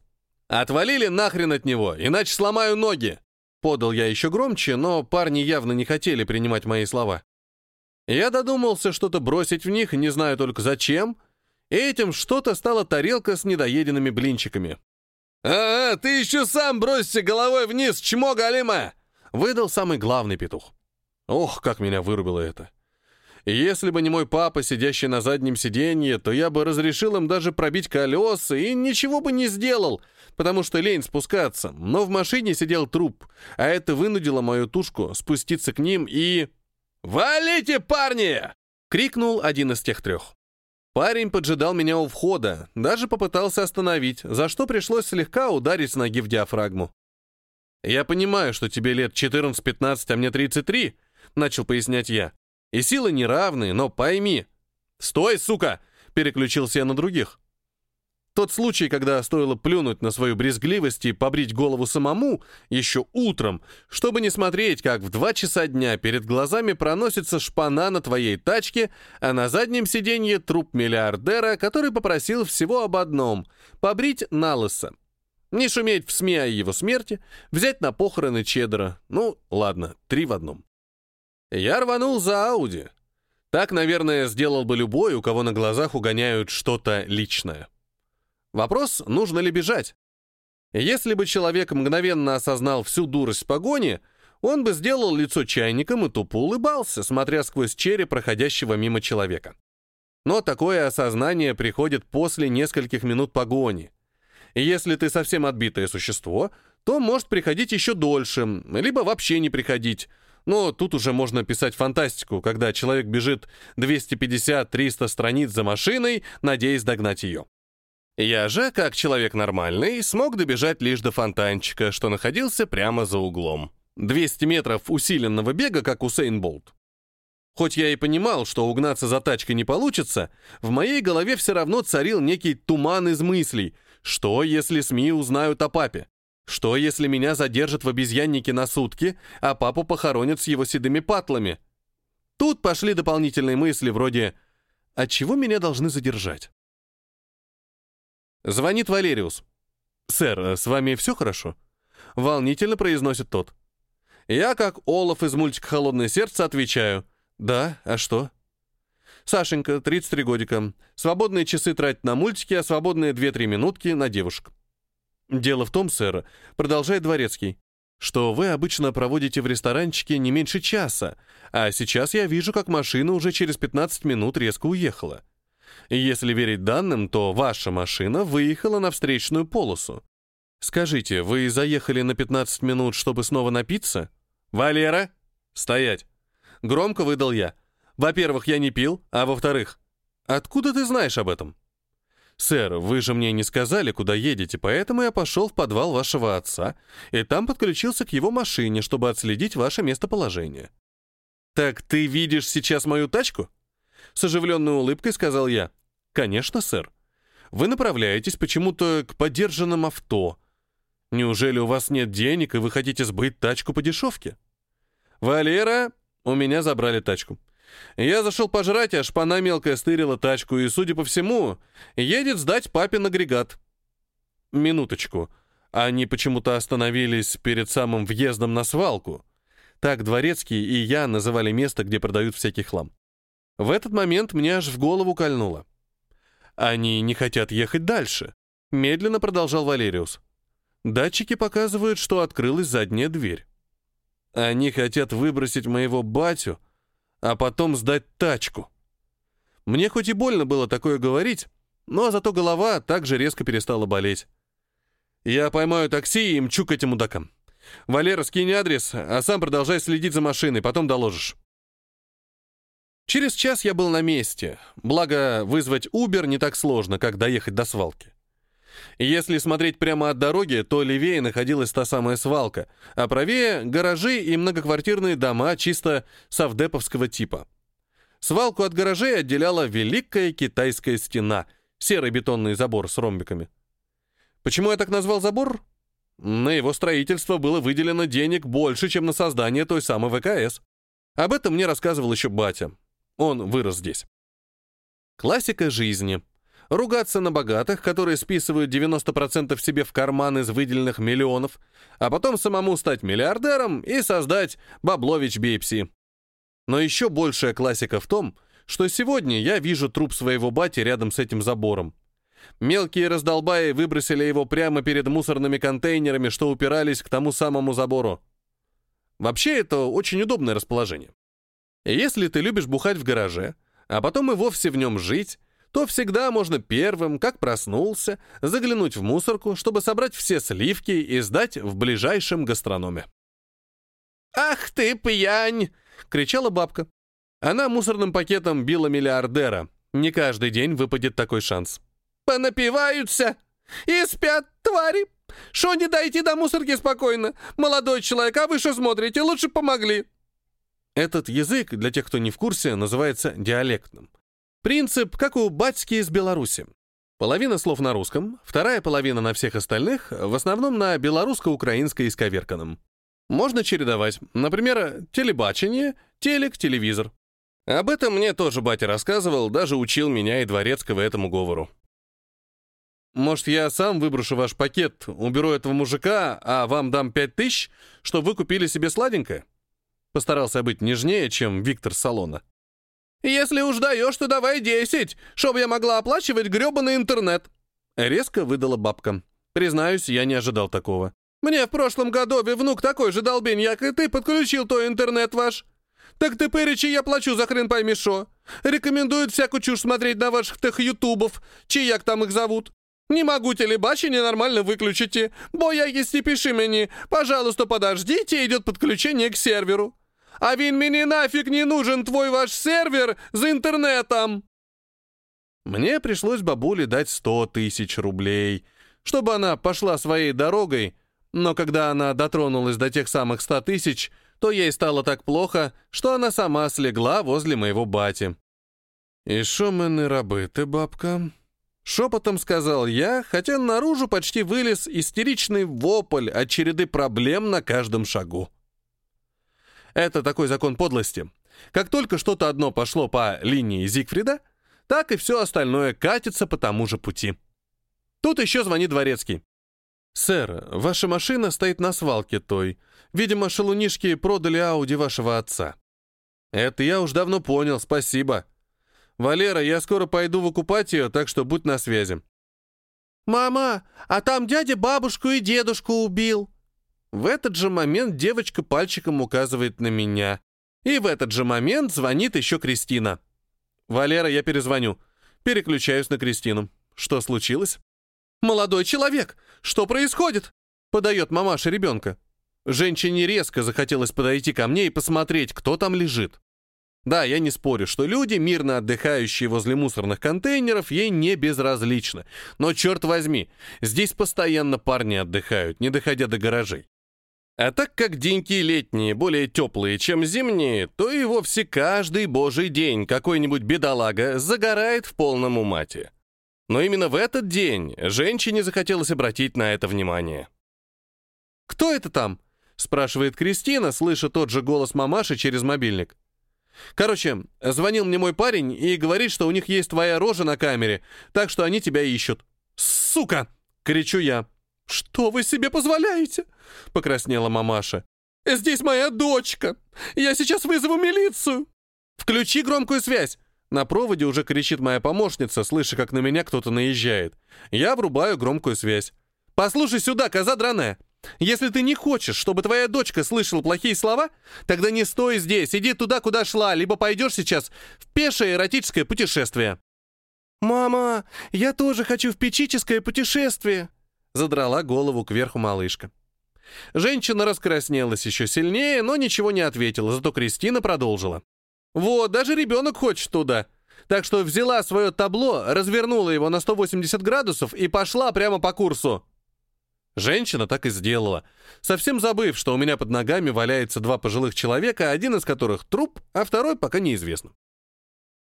B: «Отвалили нахрен от него, иначе сломаю ноги!» Подал я еще громче, но парни явно не хотели принимать мои слова. Я додумался что-то бросить в них, не знаю только зачем, этим что-то стала тарелка с недоеденными блинчиками. «А, -а ты еще сам бросься головой вниз, чмо галима!» выдал самый главный петух. Ох, как меня вырубило это. Если бы не мой папа, сидящий на заднем сиденье, то я бы разрешил им даже пробить колеса и ничего бы не сделал, потому что лень спускаться. Но в машине сидел труп, а это вынудило мою тушку спуститься к ним и... «Валите, парни!» — крикнул один из тех трех. Парень поджидал меня у входа, даже попытался остановить, за что пришлось слегка ударить с ноги в диафрагму. «Я понимаю, что тебе лет 14-15, а мне 33», — начал пояснять я. И силы неравные, но пойми. «Стой, сука!» — переключился я на других. Тот случай, когда стоило плюнуть на свою брезгливость и побрить голову самому, еще утром, чтобы не смотреть, как в два часа дня перед глазами проносится шпана на твоей тачке, а на заднем сиденье труп миллиардера, который попросил всего об одном — побрить налысо. Не шуметь в СМИ о его смерти, взять на похороны Чеддера. Ну, ладно, три в одном. Я рванул за Ауди. Так, наверное, сделал бы любой, у кого на глазах угоняют что-то личное. Вопрос, нужно ли бежать. Если бы человек мгновенно осознал всю дурость погони, он бы сделал лицо чайником и тупо улыбался, смотря сквозь череп проходящего мимо человека. Но такое осознание приходит после нескольких минут погони. Если ты совсем отбитое существо, то может приходить еще дольше, либо вообще не приходить, но тут уже можно писать фантастику, когда человек бежит 250-300 страниц за машиной, надеясь догнать ее. Я же, как человек нормальный, смог добежать лишь до фонтанчика, что находился прямо за углом. 200 метров усиленного бега, как Усейн Болт. Хоть я и понимал, что угнаться за тачкой не получится, в моей голове все равно царил некий туман из мыслей. Что, если СМИ узнают о папе? Что, если меня задержат в обезьяннике на сутки, а папу похоронят с его седыми патлами? Тут пошли дополнительные мысли вроде «А чего меня должны задержать?» Звонит Валериус. «Сэр, э, с вами все хорошо?» Волнительно произносит тот. Я, как Олаф из мультика «Холодное сердце», отвечаю. «Да, а что?» «Сашенька, 33 годика. Свободные часы тратить на мультики, а свободные 2-3 минутки на девушек». «Дело в том, сэр, продолжает дворецкий, что вы обычно проводите в ресторанчике не меньше часа, а сейчас я вижу, как машина уже через 15 минут резко уехала. Если верить данным, то ваша машина выехала на встречную полосу. Скажите, вы заехали на 15 минут, чтобы снова напиться? Валера, стоять. Громко выдал я. Во-первых, я не пил, а во-вторых, откуда ты знаешь об этом? «Сэр, вы же мне не сказали, куда едете, поэтому я пошел в подвал вашего отца и там подключился к его машине, чтобы отследить ваше местоположение». «Так ты видишь сейчас мою тачку?» С оживленной улыбкой сказал я. «Конечно, сэр. Вы направляетесь почему-то к подержанным авто. Неужели у вас нет денег, и вы хотите сбыть тачку по дешевке?» «Валера, у меня забрали тачку», я зашел пожрать, а шпана мелкая стырила тачку и, судя по всему, едет сдать папин агрегат. Минуточку. Они почему-то остановились перед самым въездом на свалку. Так Дворецкий и я называли место, где продают всякий хлам. В этот момент мне аж в голову кольнуло. «Они не хотят ехать дальше», — медленно продолжал Валериус. «Датчики показывают, что открылась задняя дверь. Они хотят выбросить моего батю а потом сдать тачку. Мне хоть и больно было такое говорить, но зато голова также резко перестала болеть. Я поймаю такси и мчу к этим удакам. Валера, скинь адрес, а сам продолжай следить за машиной, потом доложишь. Через час я был на месте, благо вызвать Uber не так сложно, как доехать до свалки. Если смотреть прямо от дороги, то левее находилась та самая свалка, а правее — гаражи и многоквартирные дома чисто совдеповского типа. Свалку от гаражей отделяла Великая Китайская стена, серый бетонный забор с ромбиками. Почему я так назвал забор? На его строительство было выделено денег больше, чем на создание той самой ВКС. Об этом мне рассказывал еще батя. Он вырос здесь. Классика жизни — ругаться на богатых, которые списывают 90% себе в карман из выделенных миллионов, а потом самому стать миллиардером и создать Баблович Бейпси. Но еще большая классика в том, что сегодня я вижу труп своего бати рядом с этим забором. Мелкие раздолбаи выбросили его прямо перед мусорными контейнерами, что упирались к тому самому забору. Вообще, это очень удобное расположение. Если ты любишь бухать в гараже, а потом и вовсе в нем жить, то всегда можно первым, как проснулся, заглянуть в мусорку, чтобы собрать все сливки и сдать в ближайшем гастрономе. «Ах ты, пьянь!» — кричала бабка. Она мусорным пакетом била миллиардера. Не каждый день выпадет такой шанс. «Понапиваются! И спят, твари! Шо не дойти до мусорки спокойно? Молодой человек, а вы что смотрите? Лучше помогли!» Этот язык, для тех, кто не в курсе, называется диалектным — Принцип, как у батьки из Беларуси. Половина слов на русском, вторая половина на всех остальных, в основном на белорусско-украинской исковерканном. Можно чередовать. Например, телебачение, телек, телевизор. Об этом мне тоже батя рассказывал, даже учил меня и Дворецкого этому говору. Может, я сам выброшу ваш пакет, уберу этого мужика, а вам дам пять тысяч, чтобы вы купили себе сладенькое? Постарался быть нежнее, чем Виктор Салона. «Если уж даешь, то давай десять, чтобы я могла оплачивать грёбаный интернет!» Резко выдала бабка. Признаюсь, я не ожидал такого. «Мне в прошлом году внук такой же долбень, як и ты, подключил то интернет ваш. Так ты перечи я плачу за хрен пойми шо. Рекомендуют всякую чушь смотреть на ваших тех ютубов, чияк там их зовут. Не могу телебачение нормально выключите. Бо я если пиши мне, пожалуйста, подождите, идет подключение к серверу. А ведь мне нафиг не нужен твой ваш сервер за интернетом!» Мне пришлось бабуле дать сто тысяч рублей, чтобы она пошла своей дорогой, но когда она дотронулась до тех самых ста тысяч, то ей стало так плохо, что она сама слегла возле моего бати. «И шо мы не рабы ты, бабка?» Шепотом сказал я, хотя наружу почти вылез истеричный вопль от череды проблем на каждом шагу. Это такой закон подлости. Как только что-то одно пошло по линии Зигфрида, так и все остальное катится по тому же пути. Тут еще звонит Дворецкий. «Сэр, ваша машина стоит на свалке той. Видимо, шалунишки продали Ауди вашего отца». «Это я уж давно понял, спасибо. Валера, я скоро пойду выкупать ее, так что будь на связи». «Мама, а там дядя бабушку и дедушку убил», в этот же момент девочка пальчиком указывает на меня. И в этот же момент звонит еще Кристина. «Валера, я перезвоню. Переключаюсь на Кристину. Что случилось?» «Молодой человек! Что происходит?» Подает мамаша ребенка. Женщине резко захотелось подойти ко мне и посмотреть, кто там лежит. Да, я не спорю, что люди, мирно отдыхающие возле мусорных контейнеров, ей не безразлично. Но черт возьми, здесь постоянно парни отдыхают, не доходя до гаражей. А так как деньки летние более теплые, чем зимние, то и вовсе каждый божий день какой-нибудь бедолага загорает в полном умате. Но именно в этот день женщине захотелось обратить на это внимание.
C: «Кто это там?» — спрашивает Кристина, слыша тот же голос мамаши через мобильник. «Короче, звонил мне мой парень и говорит, что у них есть твоя рожа на камере, так что они тебя ищут». «Сука!» — кричу я. «Что вы себе позволяете?» — покраснела мамаша. «Здесь моя дочка! Я сейчас вызову милицию!» «Включи громкую связь!» На проводе уже кричит моя помощница, слыша, как на меня кто-то наезжает. Я врубаю громкую связь. «Послушай сюда, коза драная! Если ты не хочешь, чтобы твоя дочка слышала плохие слова, тогда не стой здесь, иди туда, куда шла, либо пойдешь сейчас в пешее эротическое путешествие». «Мама, я тоже хочу в печическое путешествие!» Задрала голову кверху малышка. Женщина раскраснелась еще сильнее, но ничего не ответила, зато Кристина продолжила. «Вот, даже ребенок хочет туда!» Так что взяла свое табло, развернула его на 180 градусов и пошла прямо по курсу. Женщина так и сделала, совсем забыв, что у меня под ногами валяется два пожилых человека, один из которых труп, а второй пока неизвестно.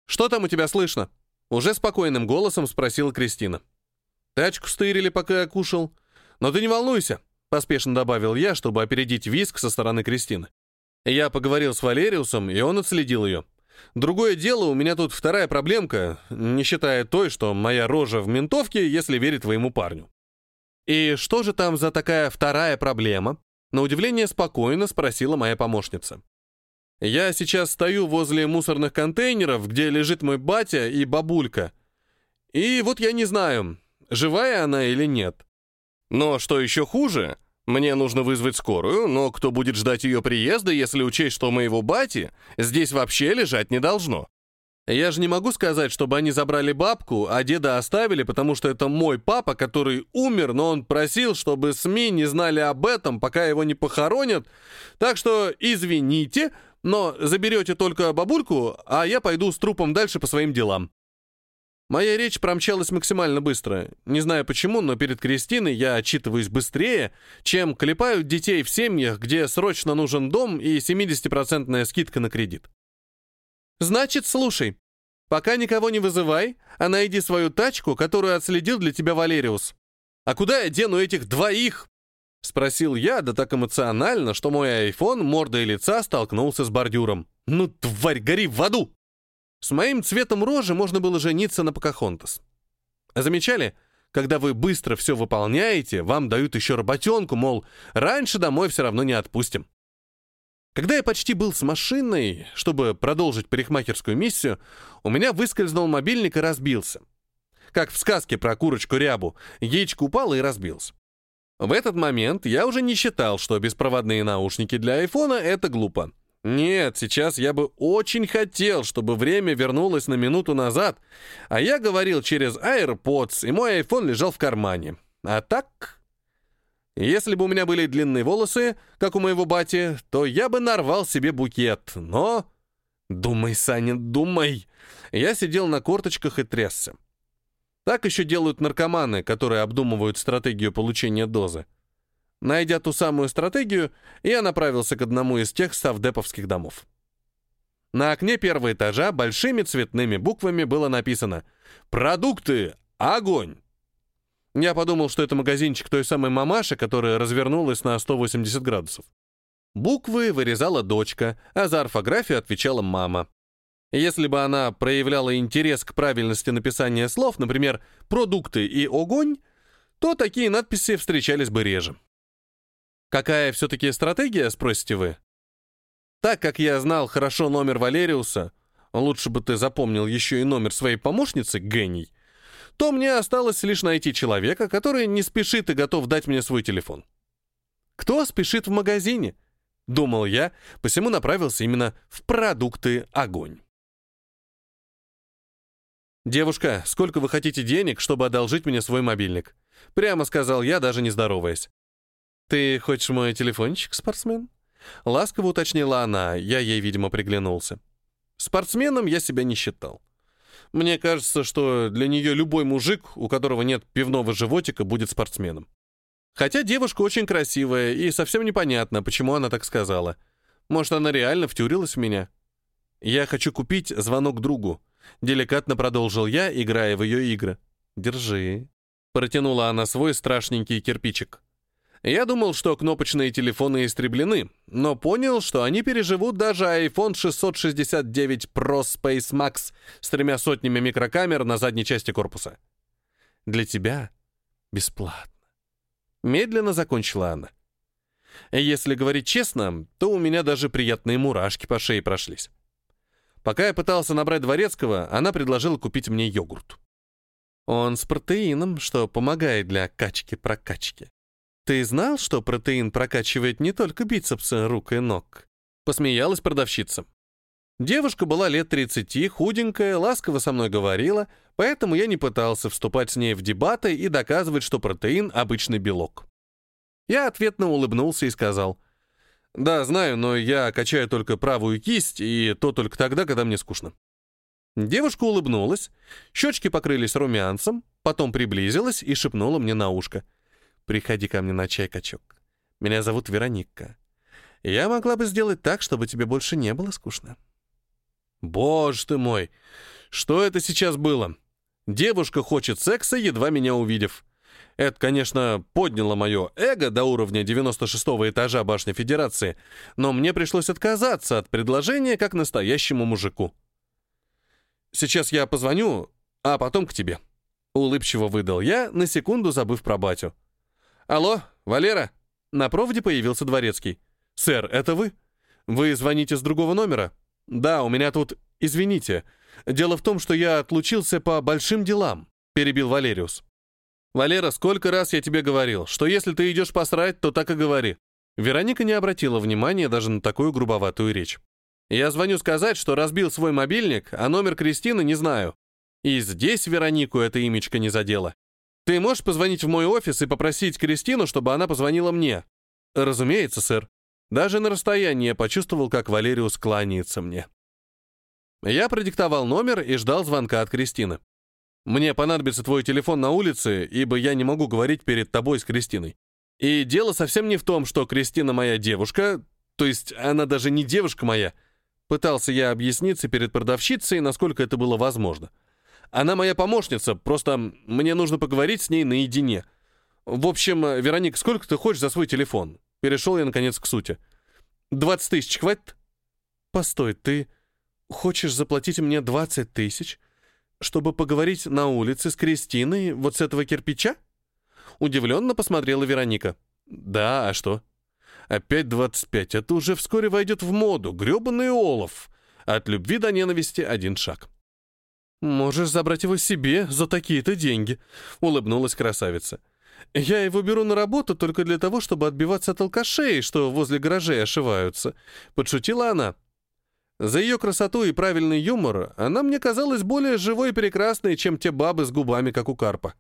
C: «Что там у тебя слышно?» Уже спокойным голосом спросила Кристина. Тачку стырили, пока я кушал. Но ты не волнуйся, поспешно добавил я, чтобы опередить виск со стороны Кристины. Я поговорил с Валериусом, и он отследил ее. Другое дело, у меня тут вторая проблемка, не считая той, что моя рожа в ментовке, если верить твоему парню. И что же там за такая вторая проблема? На удивление спокойно спросила моя помощница. Я сейчас стою возле мусорных контейнеров, где лежит мой батя и бабулька. И вот я не знаю, живая она или нет. Но что еще хуже, мне нужно вызвать скорую, но кто будет ждать ее приезда, если учесть, что моего бати здесь вообще лежать не должно? Я же не могу сказать, чтобы они забрали бабку, а деда оставили, потому что это мой папа, который умер, но он просил, чтобы СМИ не знали об этом, пока его не похоронят. Так что извините, но заберете только бабульку, а я пойду с трупом дальше по своим делам. Моя речь промчалась максимально быстро. Не знаю почему, но перед Кристиной я отчитываюсь быстрее, чем клепают детей в семьях, где срочно нужен дом и 70% скидка на кредит. «Значит, слушай. Пока никого не вызывай, а найди свою тачку, которую отследил для тебя Валериус. А куда я дену этих двоих?» Спросил я, да так эмоционально, что мой айфон мордой лица столкнулся с бордюром. «Ну, тварь, гори в аду!» С моим цветом рожи можно было жениться на Покахонтас. А замечали? Когда вы быстро все выполняете, вам дают еще работенку, мол, раньше домой все равно не отпустим. Когда я почти был с машиной, чтобы продолжить парикмахерскую миссию, у меня выскользнул мобильник и разбился. Как в сказке про курочку-рябу, яичко упало и разбился. В этот момент я уже не считал, что беспроводные наушники для айфона — это глупо. Нет, сейчас я бы очень хотел, чтобы время вернулось на минуту назад, а я говорил через AirPods, и мой iPhone лежал в кармане. А так... Если бы у меня были длинные волосы, как у моего бати, то я бы нарвал себе букет, но... Думай, Саня, думай. Я сидел на корточках и трясся. Так еще делают наркоманы, которые обдумывают стратегию получения дозы. Найдя ту самую стратегию, я направился к одному из тех совдеповских домов. На окне первого этажа большими цветными буквами было написано «Продукты! Огонь!». Я подумал, что это магазинчик той самой мамаши, которая развернулась на 180 градусов. Буквы вырезала дочка, а за орфографию отвечала мама. Если бы она проявляла интерес к правильности написания слов, например, «продукты» и «огонь», то такие надписи встречались бы реже. Какая все-таки стратегия, спросите вы? Так как я знал хорошо номер Валериуса, лучше бы ты запомнил еще и номер своей помощницы, гений, то мне осталось лишь найти человека, который не спешит и готов дать мне свой телефон. Кто спешит в магазине? Думал я, посему направился именно в продукты «Огонь». «Девушка, сколько вы хотите денег, чтобы одолжить мне свой мобильник?» Прямо сказал я, даже не здороваясь. «Ты хочешь мой телефончик, спортсмен?» Ласково уточнила она, я ей, видимо, приглянулся.
B: Спортсменом я себя не считал. Мне кажется, что для нее любой мужик, у которого нет пивного животика, будет спортсменом. Хотя девушка очень красивая, и совсем непонятно, почему она так сказала. Может, она реально втюрилась в меня? «Я хочу купить звонок другу», — деликатно продолжил я, играя в ее игры. «Держи». Протянула она свой страшненький кирпичик. Я думал, что кнопочные телефоны истреблены, но понял, что они переживут даже iPhone 669 Pro Space Max с тремя сотнями микрокамер на задней части корпуса. Для тебя бесплатно. Медленно закончила она. Если говорить честно, то у меня даже приятные мурашки по шее прошлись. Пока я пытался набрать Дворецкого, она предложила купить мне йогурт. Он с протеином, что помогает для качки-прокачки. «Ты знал, что протеин прокачивает не только бицепсы рук и ног?» Посмеялась продавщица. Девушка была лет 30, худенькая, ласково со мной говорила, поэтому я не пытался вступать с ней в дебаты и доказывать, что протеин — обычный белок. Я ответно улыбнулся и сказал, «Да, знаю, но я качаю только правую кисть, и то только тогда, когда мне скучно». Девушка улыбнулась, щечки покрылись румянцем, потом приблизилась и шепнула мне на ушко — Приходи ко мне на чай, качок. Меня зовут Вероника. Я могла бы сделать так, чтобы тебе больше не было скучно». «Боже ты мой! Что это сейчас было? Девушка хочет секса, едва меня увидев. Это, конечно, подняло мое эго до уровня 96-го этажа башни Федерации, но мне пришлось отказаться от предложения как настоящему мужику. Сейчас я позвоню, а потом к тебе». Улыбчиво выдал я, на секунду забыв про батю. «Алло, Валера?» На проводе появился Дворецкий. «Сэр, это вы? Вы звоните с другого номера?» «Да, у меня тут... Извините. Дело в том, что я отлучился по большим делам», — перебил Валериус. «Валера, сколько раз я тебе говорил, что если ты идешь посрать, то так и говори». Вероника не обратила внимания даже на такую грубоватую речь. «Я звоню сказать, что разбил свой мобильник, а номер Кристины не знаю». И здесь Веронику это имечко не задело. Ты можешь позвонить в мой офис и попросить Кристину, чтобы она позвонила мне?» «Разумеется, сэр». Даже на расстоянии я почувствовал, как Валериус кланяется мне. Я продиктовал номер и ждал звонка от Кристины. «Мне понадобится твой телефон на улице, ибо я не могу говорить перед тобой с Кристиной. И дело совсем не в том, что Кристина моя девушка, то есть она даже не девушка моя». Пытался я объясниться перед продавщицей, насколько это было возможно. Она моя помощница, просто мне нужно поговорить с ней наедине. В общем, Вероник, сколько ты хочешь за свой телефон? Перешел я, наконец, к сути. 20 тысяч хватит? Постой, ты хочешь заплатить мне 20 тысяч, чтобы поговорить на улице с Кристиной вот с этого кирпича? Удивленно посмотрела Вероника. Да, а что? Опять 25. Это уже вскоре войдет в моду. Гребаный олов. От любви до ненависти один шаг. «Можешь забрать его себе за такие-то деньги», — улыбнулась красавица. «Я его беру на работу только для того, чтобы отбиваться от алкашей, что возле гаражей ошиваются», — подшутила она. За ее красоту и правильный юмор она мне казалась более живой и прекрасной, чем те бабы с губами, как у карпа.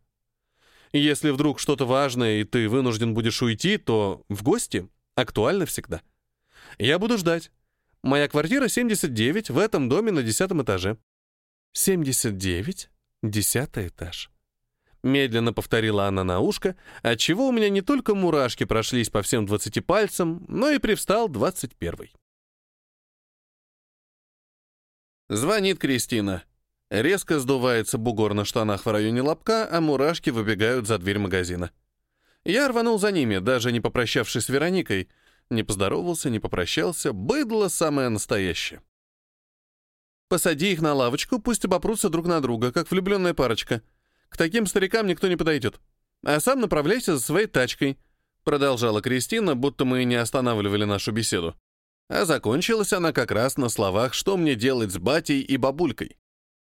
B: Если вдруг что-то важное, и ты вынужден будешь уйти, то в гости актуально всегда. Я буду ждать. Моя квартира 79, в этом доме на 10 этаже. 79, десятый этаж». Медленно повторила она на ушко, отчего у меня не только мурашки прошлись по всем 20 пальцам, но и привстал 21. Звонит Кристина. Резко сдувается бугор на штанах в районе лобка, а мурашки выбегают за дверь магазина. Я рванул за ними, даже не попрощавшись с Вероникой. Не поздоровался, не попрощался. Быдло самое настоящее. Посади их на лавочку, пусть обопрутся друг на друга, как влюбленная парочка. К таким старикам никто не подойдет. А сам направляйся за своей тачкой», — продолжала Кристина, будто мы и не останавливали нашу беседу. А закончилась она как раз на словах, что мне делать с батей и бабулькой.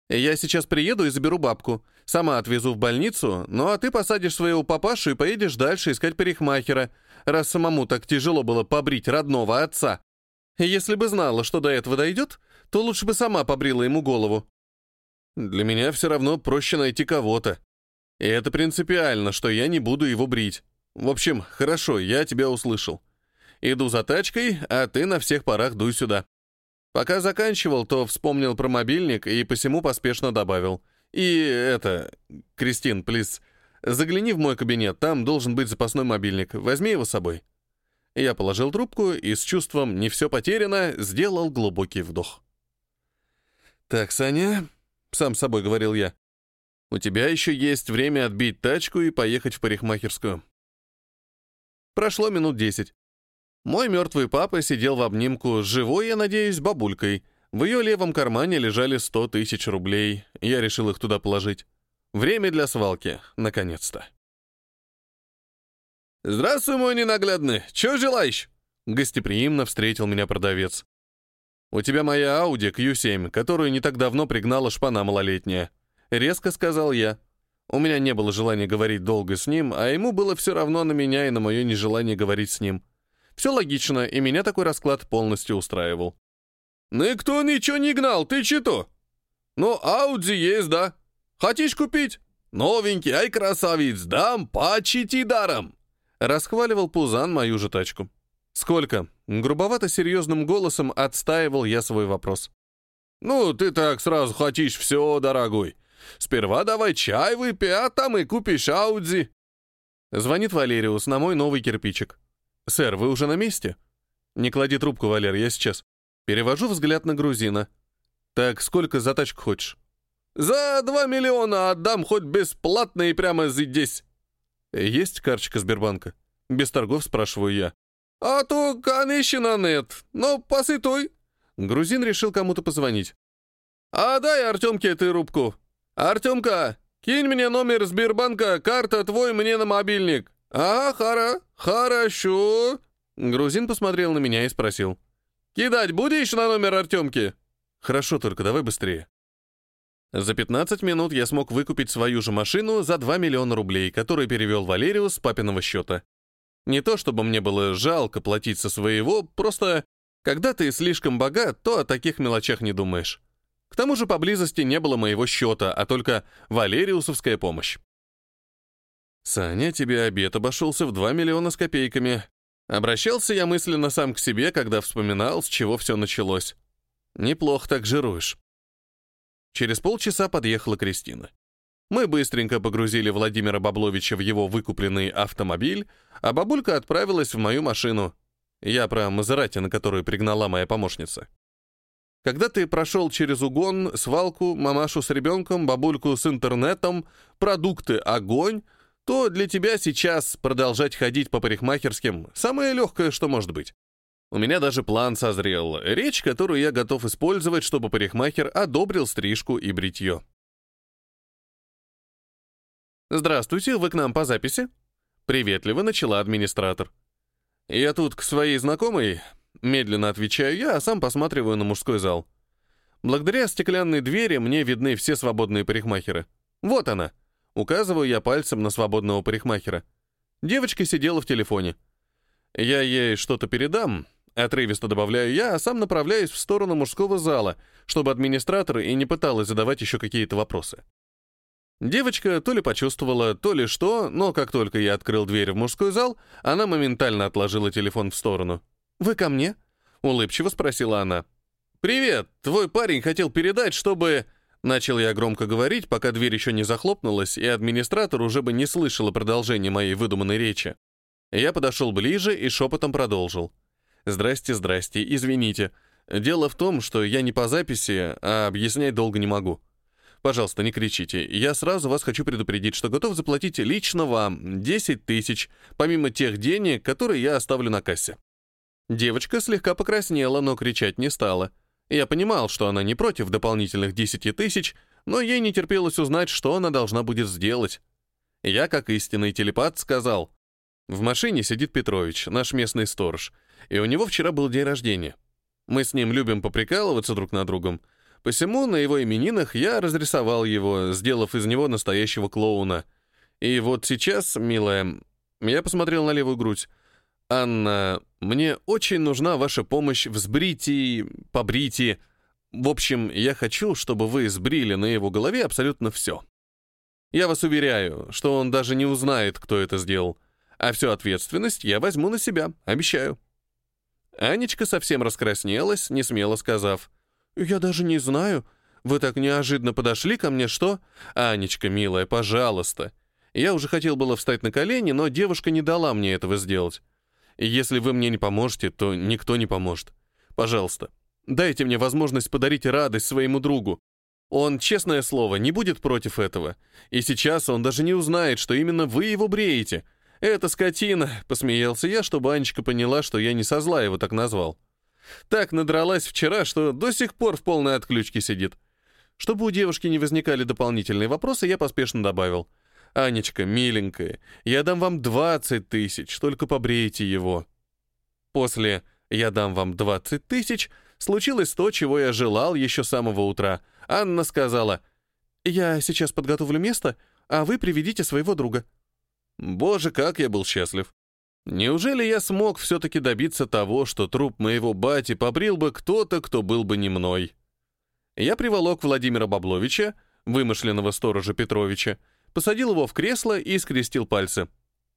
B: «Я сейчас приеду и заберу бабку. Сама отвезу в больницу, ну а ты посадишь своего папашу и поедешь дальше искать парикмахера, раз самому так тяжело было побрить родного отца. Если бы знала, что до этого дойдет, то лучше бы сама побрила ему голову. Для меня все равно проще найти кого-то. И это принципиально, что я не буду его брить. В общем, хорошо, я тебя услышал. Иду за тачкой, а ты на всех парах дуй сюда. Пока заканчивал, то вспомнил про мобильник и посему поспешно добавил. И это... Кристин, плиз, загляни в мой кабинет, там должен быть запасной мобильник. Возьми его с собой. Я положил трубку и с чувством «не все потеряно» сделал глубокий вдох. «Так, Саня», — сам собой говорил я, — «у тебя еще есть время отбить тачку и поехать в парикмахерскую». Прошло минут десять. Мой мертвый папа сидел в обнимку с живой, я надеюсь, бабулькой. В ее левом кармане лежали сто тысяч рублей. Я решил их туда положить. Время для свалки, наконец-то. «Здравствуй, мой ненаглядный! Чего желаешь?» Гостеприимно встретил меня продавец. У тебя моя Audi Q7, которую не так давно пригнала шпана малолетняя. Резко сказал я. У меня не было желания говорить долго с ним, а ему было все равно на меня и на мое нежелание говорить с ним. Все логично, и меня такой расклад полностью устраивал. «Никто ничего не гнал, ты че то? «Ну, Ауди есть, да? Хотишь купить?» «Новенький, ай красавец, дам почти даром!» Расхваливал Пузан мою же тачку. «Сколько?» — грубовато серьезным голосом отстаивал я свой вопрос. «Ну, ты так сразу хотишь все, дорогой. Сперва давай чай выпей, а там и купишь Ауди». Звонит Валериус на мой новый кирпичик. «Сэр, вы уже на месте?» «Не клади трубку, Валер, я сейчас». Перевожу взгляд на грузина. «Так сколько за тачку хочешь?» «За два миллиона отдам хоть бесплатно и прямо здесь». «Есть карточка Сбербанка?» Без торгов спрашиваю я. «А то конечно нет, ну, но посытуй!» Грузин решил кому-то позвонить. «А дай Артемке эту рубку. Артемка, кинь мне номер Сбербанка, карта твой мне на мобильник. А, хара, хорошо!» Грузин посмотрел на меня и спросил. «Кидать будешь на номер Артемки?» «Хорошо, только давай быстрее». За 15 минут я смог выкупить свою же машину за 2 миллиона рублей, которые перевел Валериус с папиного счета. Не то чтобы мне было жалко платить со своего, просто когда ты слишком богат, то о таких мелочах не думаешь. К тому же поблизости не было моего счета, а только валериусовская помощь. «Саня, тебе обед обошелся в 2 миллиона с копейками». Обращался я мысленно сам к себе, когда вспоминал, с чего все началось. «Неплохо так жируешь». Через полчаса подъехала Кристина. Мы быстренько погрузили Владимира Бабловича в его выкупленный автомобиль, а бабулька отправилась в мою машину. Я про Мазерати, на которую пригнала моя помощница. Когда ты прошел через угон, свалку, мамашу с ребенком, бабульку с интернетом, продукты «Огонь», то для тебя сейчас продолжать ходить по парикмахерским – самое легкое, что может быть. У меня даже план созрел, речь, которую я готов использовать, чтобы парикмахер одобрил стрижку и бритье. «Здравствуйте, вы к нам по записи?» — приветливо начала администратор. «Я тут к своей знакомой...» — медленно отвечаю я, а сам посматриваю на мужской зал. Благодаря стеклянной двери мне видны все свободные парикмахеры. «Вот она!» — указываю я пальцем на свободного парикмахера. Девочка сидела в телефоне. Я ей что-то передам, отрывисто добавляю я, а сам направляюсь в сторону мужского зала, чтобы администратор и не пыталась задавать еще какие-то вопросы. Девочка то ли почувствовала, то ли что, но как только я открыл дверь в мужской зал, она моментально отложила телефон в сторону. «Вы ко мне?» — улыбчиво спросила она. «Привет! Твой парень хотел передать, чтобы...» Начал я громко говорить, пока дверь еще не захлопнулась, и администратор уже бы не слышала продолжения моей выдуманной речи. Я подошел ближе и шепотом продолжил. «Здрасте, здрасте, извините. Дело в том, что я не по записи, а объяснять долго не могу». Пожалуйста, не кричите. Я сразу вас хочу предупредить, что готов заплатить лично вам 10 тысяч, помимо тех денег, которые я оставлю на кассе». Девочка слегка покраснела, но кричать не стала. Я понимал, что она не против дополнительных 10 тысяч, но ей не терпелось узнать, что она должна будет сделать. Я, как истинный телепат, сказал, «В машине сидит Петрович, наш местный сторож, и у него вчера был день рождения. Мы с ним любим поприкалываться друг над другом, Посему на его именинах я разрисовал его, сделав из него настоящего клоуна. И вот сейчас, милая, я посмотрел на левую грудь. «Анна, мне очень нужна ваша помощь в сбритии, побритии. В общем, я хочу, чтобы вы сбрили на его голове абсолютно все. Я вас уверяю, что он даже не узнает, кто это сделал. А всю ответственность я возьму на себя, обещаю». Анечка совсем раскраснелась, не смело сказав – «Я даже не знаю. Вы так неожиданно подошли ко мне, что?» «Анечка, милая, пожалуйста». Я уже хотел было встать на колени, но девушка не дала мне этого сделать. «Если вы мне не поможете, то никто не поможет. Пожалуйста, дайте мне возможность подарить радость своему другу. Он, честное слово, не будет против этого. И сейчас он даже не узнает, что именно вы его бреете». «Это скотина!» — посмеялся я, чтобы Анечка поняла, что я не со зла его так назвал. Так надралась вчера, что до сих пор в полной отключке сидит. Чтобы у девушки не возникали дополнительные вопросы, я поспешно добавил. «Анечка, миленькая, я дам вам 20 тысяч, только побрейте его». После «я дам вам 20 тысяч» случилось то, чего я желал еще с самого утра. Анна сказала, «Я сейчас подготовлю место, а вы приведите своего друга». Боже, как я был счастлив. Неужели я смог все-таки добиться того, что труп моего бати побрил бы кто-то, кто был бы не мной? Я приволок Владимира Бабловича, вымышленного сторожа Петровича, посадил его в кресло и скрестил пальцы.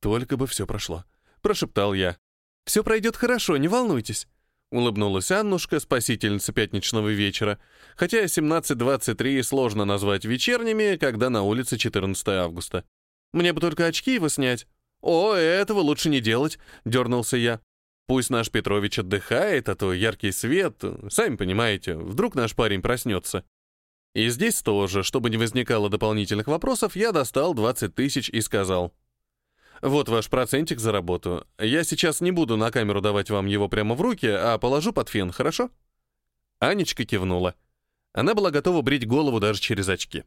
B: «Только бы все прошло», — прошептал я. «Все пройдет хорошо, не волнуйтесь», — улыбнулась Аннушка, спасительница пятничного вечера, хотя 17.23 сложно назвать вечерними, когда на улице 14 августа. «Мне бы только очки его снять». «О, этого лучше не делать», — дернулся я. «Пусть наш Петрович отдыхает, а то яркий свет, сами понимаете, вдруг наш парень проснется». И здесь тоже, чтобы не возникало дополнительных вопросов, я достал 20 тысяч и сказал. «Вот ваш процентик за работу. Я сейчас не буду на камеру давать вам его прямо в руки, а положу под фен, хорошо?» Анечка кивнула. Она была готова брить голову даже через очки.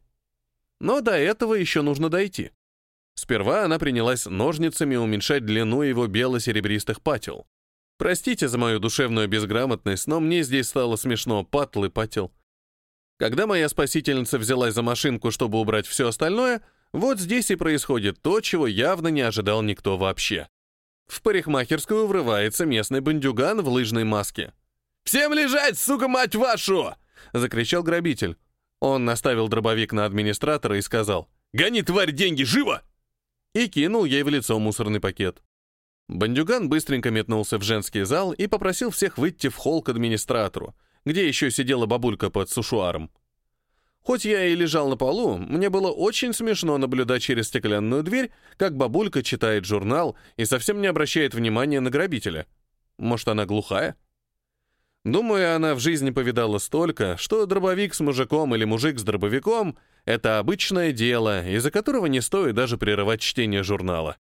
B: Но до этого еще нужно дойти. Сперва она принялась ножницами уменьшать длину его бело-серебристых пател. Простите за мою душевную безграмотность, но мне здесь стало смешно Патлы, и пател. Когда моя спасительница взялась за машинку, чтобы убрать все остальное, вот здесь и происходит то, чего явно не ожидал никто вообще. В парикмахерскую врывается местный бандюган в лыжной маске. «Всем лежать, сука, мать вашу!» — закричал грабитель. Он наставил дробовик на администратора и сказал, «Гони, тварь, деньги, живо!» и кинул ей в лицо мусорный пакет. Бандюган быстренько метнулся в женский зал и попросил всех выйти в холл к администратору, где еще сидела бабулька под сушуаром. Хоть я и лежал на полу, мне было очень смешно наблюдать через стеклянную дверь, как бабулька читает журнал и совсем не обращает внимания на грабителя. Может, она глухая? Думаю, она в жизни повидала столько, что дробовик с мужиком или мужик с дробовиком это обычное дело, из-за которого не стоит даже прерывать чтение журнала.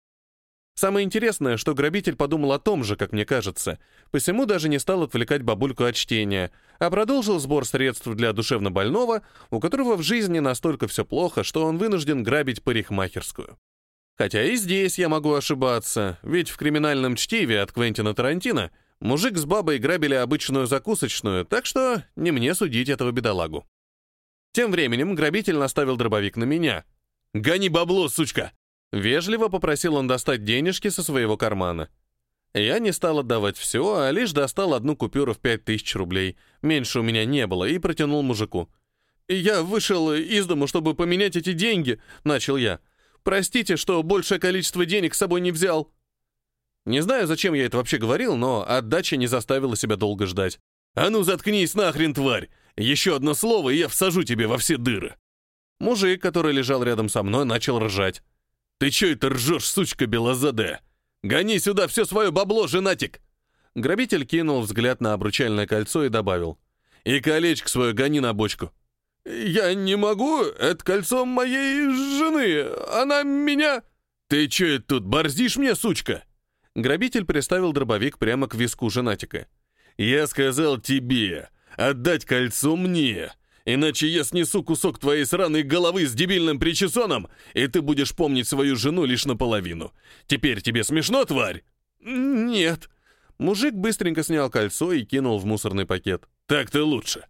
B: Самое интересное, что грабитель подумал о том же, как мне кажется, посему даже не стал отвлекать бабульку от чтения, а продолжил сбор средств для душевнобольного, у которого в жизни настолько все плохо, что он вынужден грабить парикмахерскую. Хотя и здесь я могу ошибаться, ведь в криминальном чтиве от Квентина Тарантино мужик с бабой грабили обычную закусочную, так что не мне судить этого бедолагу. Тем временем грабитель наставил дробовик на меня. «Гони бабло, сучка!» Вежливо попросил он достать денежки со своего кармана. Я не стал отдавать все, а лишь достал одну купюру в 5000 рублей. Меньше у меня не было, и протянул мужику. «Я вышел из дому, чтобы поменять эти деньги», — начал я. «Простите, что большее количество денег с собой не взял». Не знаю, зачем я это вообще говорил, но отдача не заставила себя долго ждать. «А ну, заткнись нахрен, тварь!» Еще одно слово, и я всажу тебе во все дыры!» Мужик, который лежал рядом со мной, начал ржать. «Ты че это ржешь, сучка белозадая? Гони сюда все свое бабло, женатик!» Грабитель кинул взгляд на обручальное кольцо и добавил. «И колечко свое гони на бочку». «Я не могу, это кольцо моей жены, она меня...» «Ты че тут борзишь мне, сучка?» Грабитель приставил дробовик прямо к виску женатика. «Я сказал тебе, Отдать кольцо мне, иначе я снесу кусок твоей сраной головы с дебильным причесоном, и ты будешь помнить свою жену лишь наполовину. Теперь тебе смешно, тварь?» «Нет». Мужик быстренько снял кольцо и кинул в мусорный пакет. «Так-то лучше».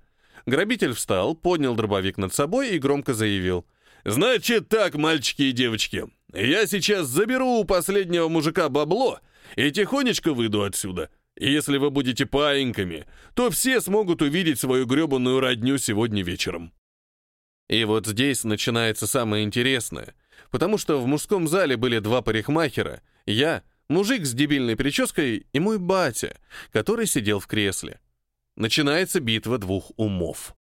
B: Грабитель встал, поднял дробовик над собой и громко заявил. «Значит так, мальчики и девочки, я сейчас заберу у последнего мужика бабло и тихонечко выйду отсюда. Если вы будете паиньками, то все смогут увидеть свою гребаную родню сегодня вечером. И вот здесь начинается самое интересное, потому что в мужском зале были два парикмахера, я, мужик с дебильной прической и мой батя, который сидел в кресле. Начинается битва двух умов.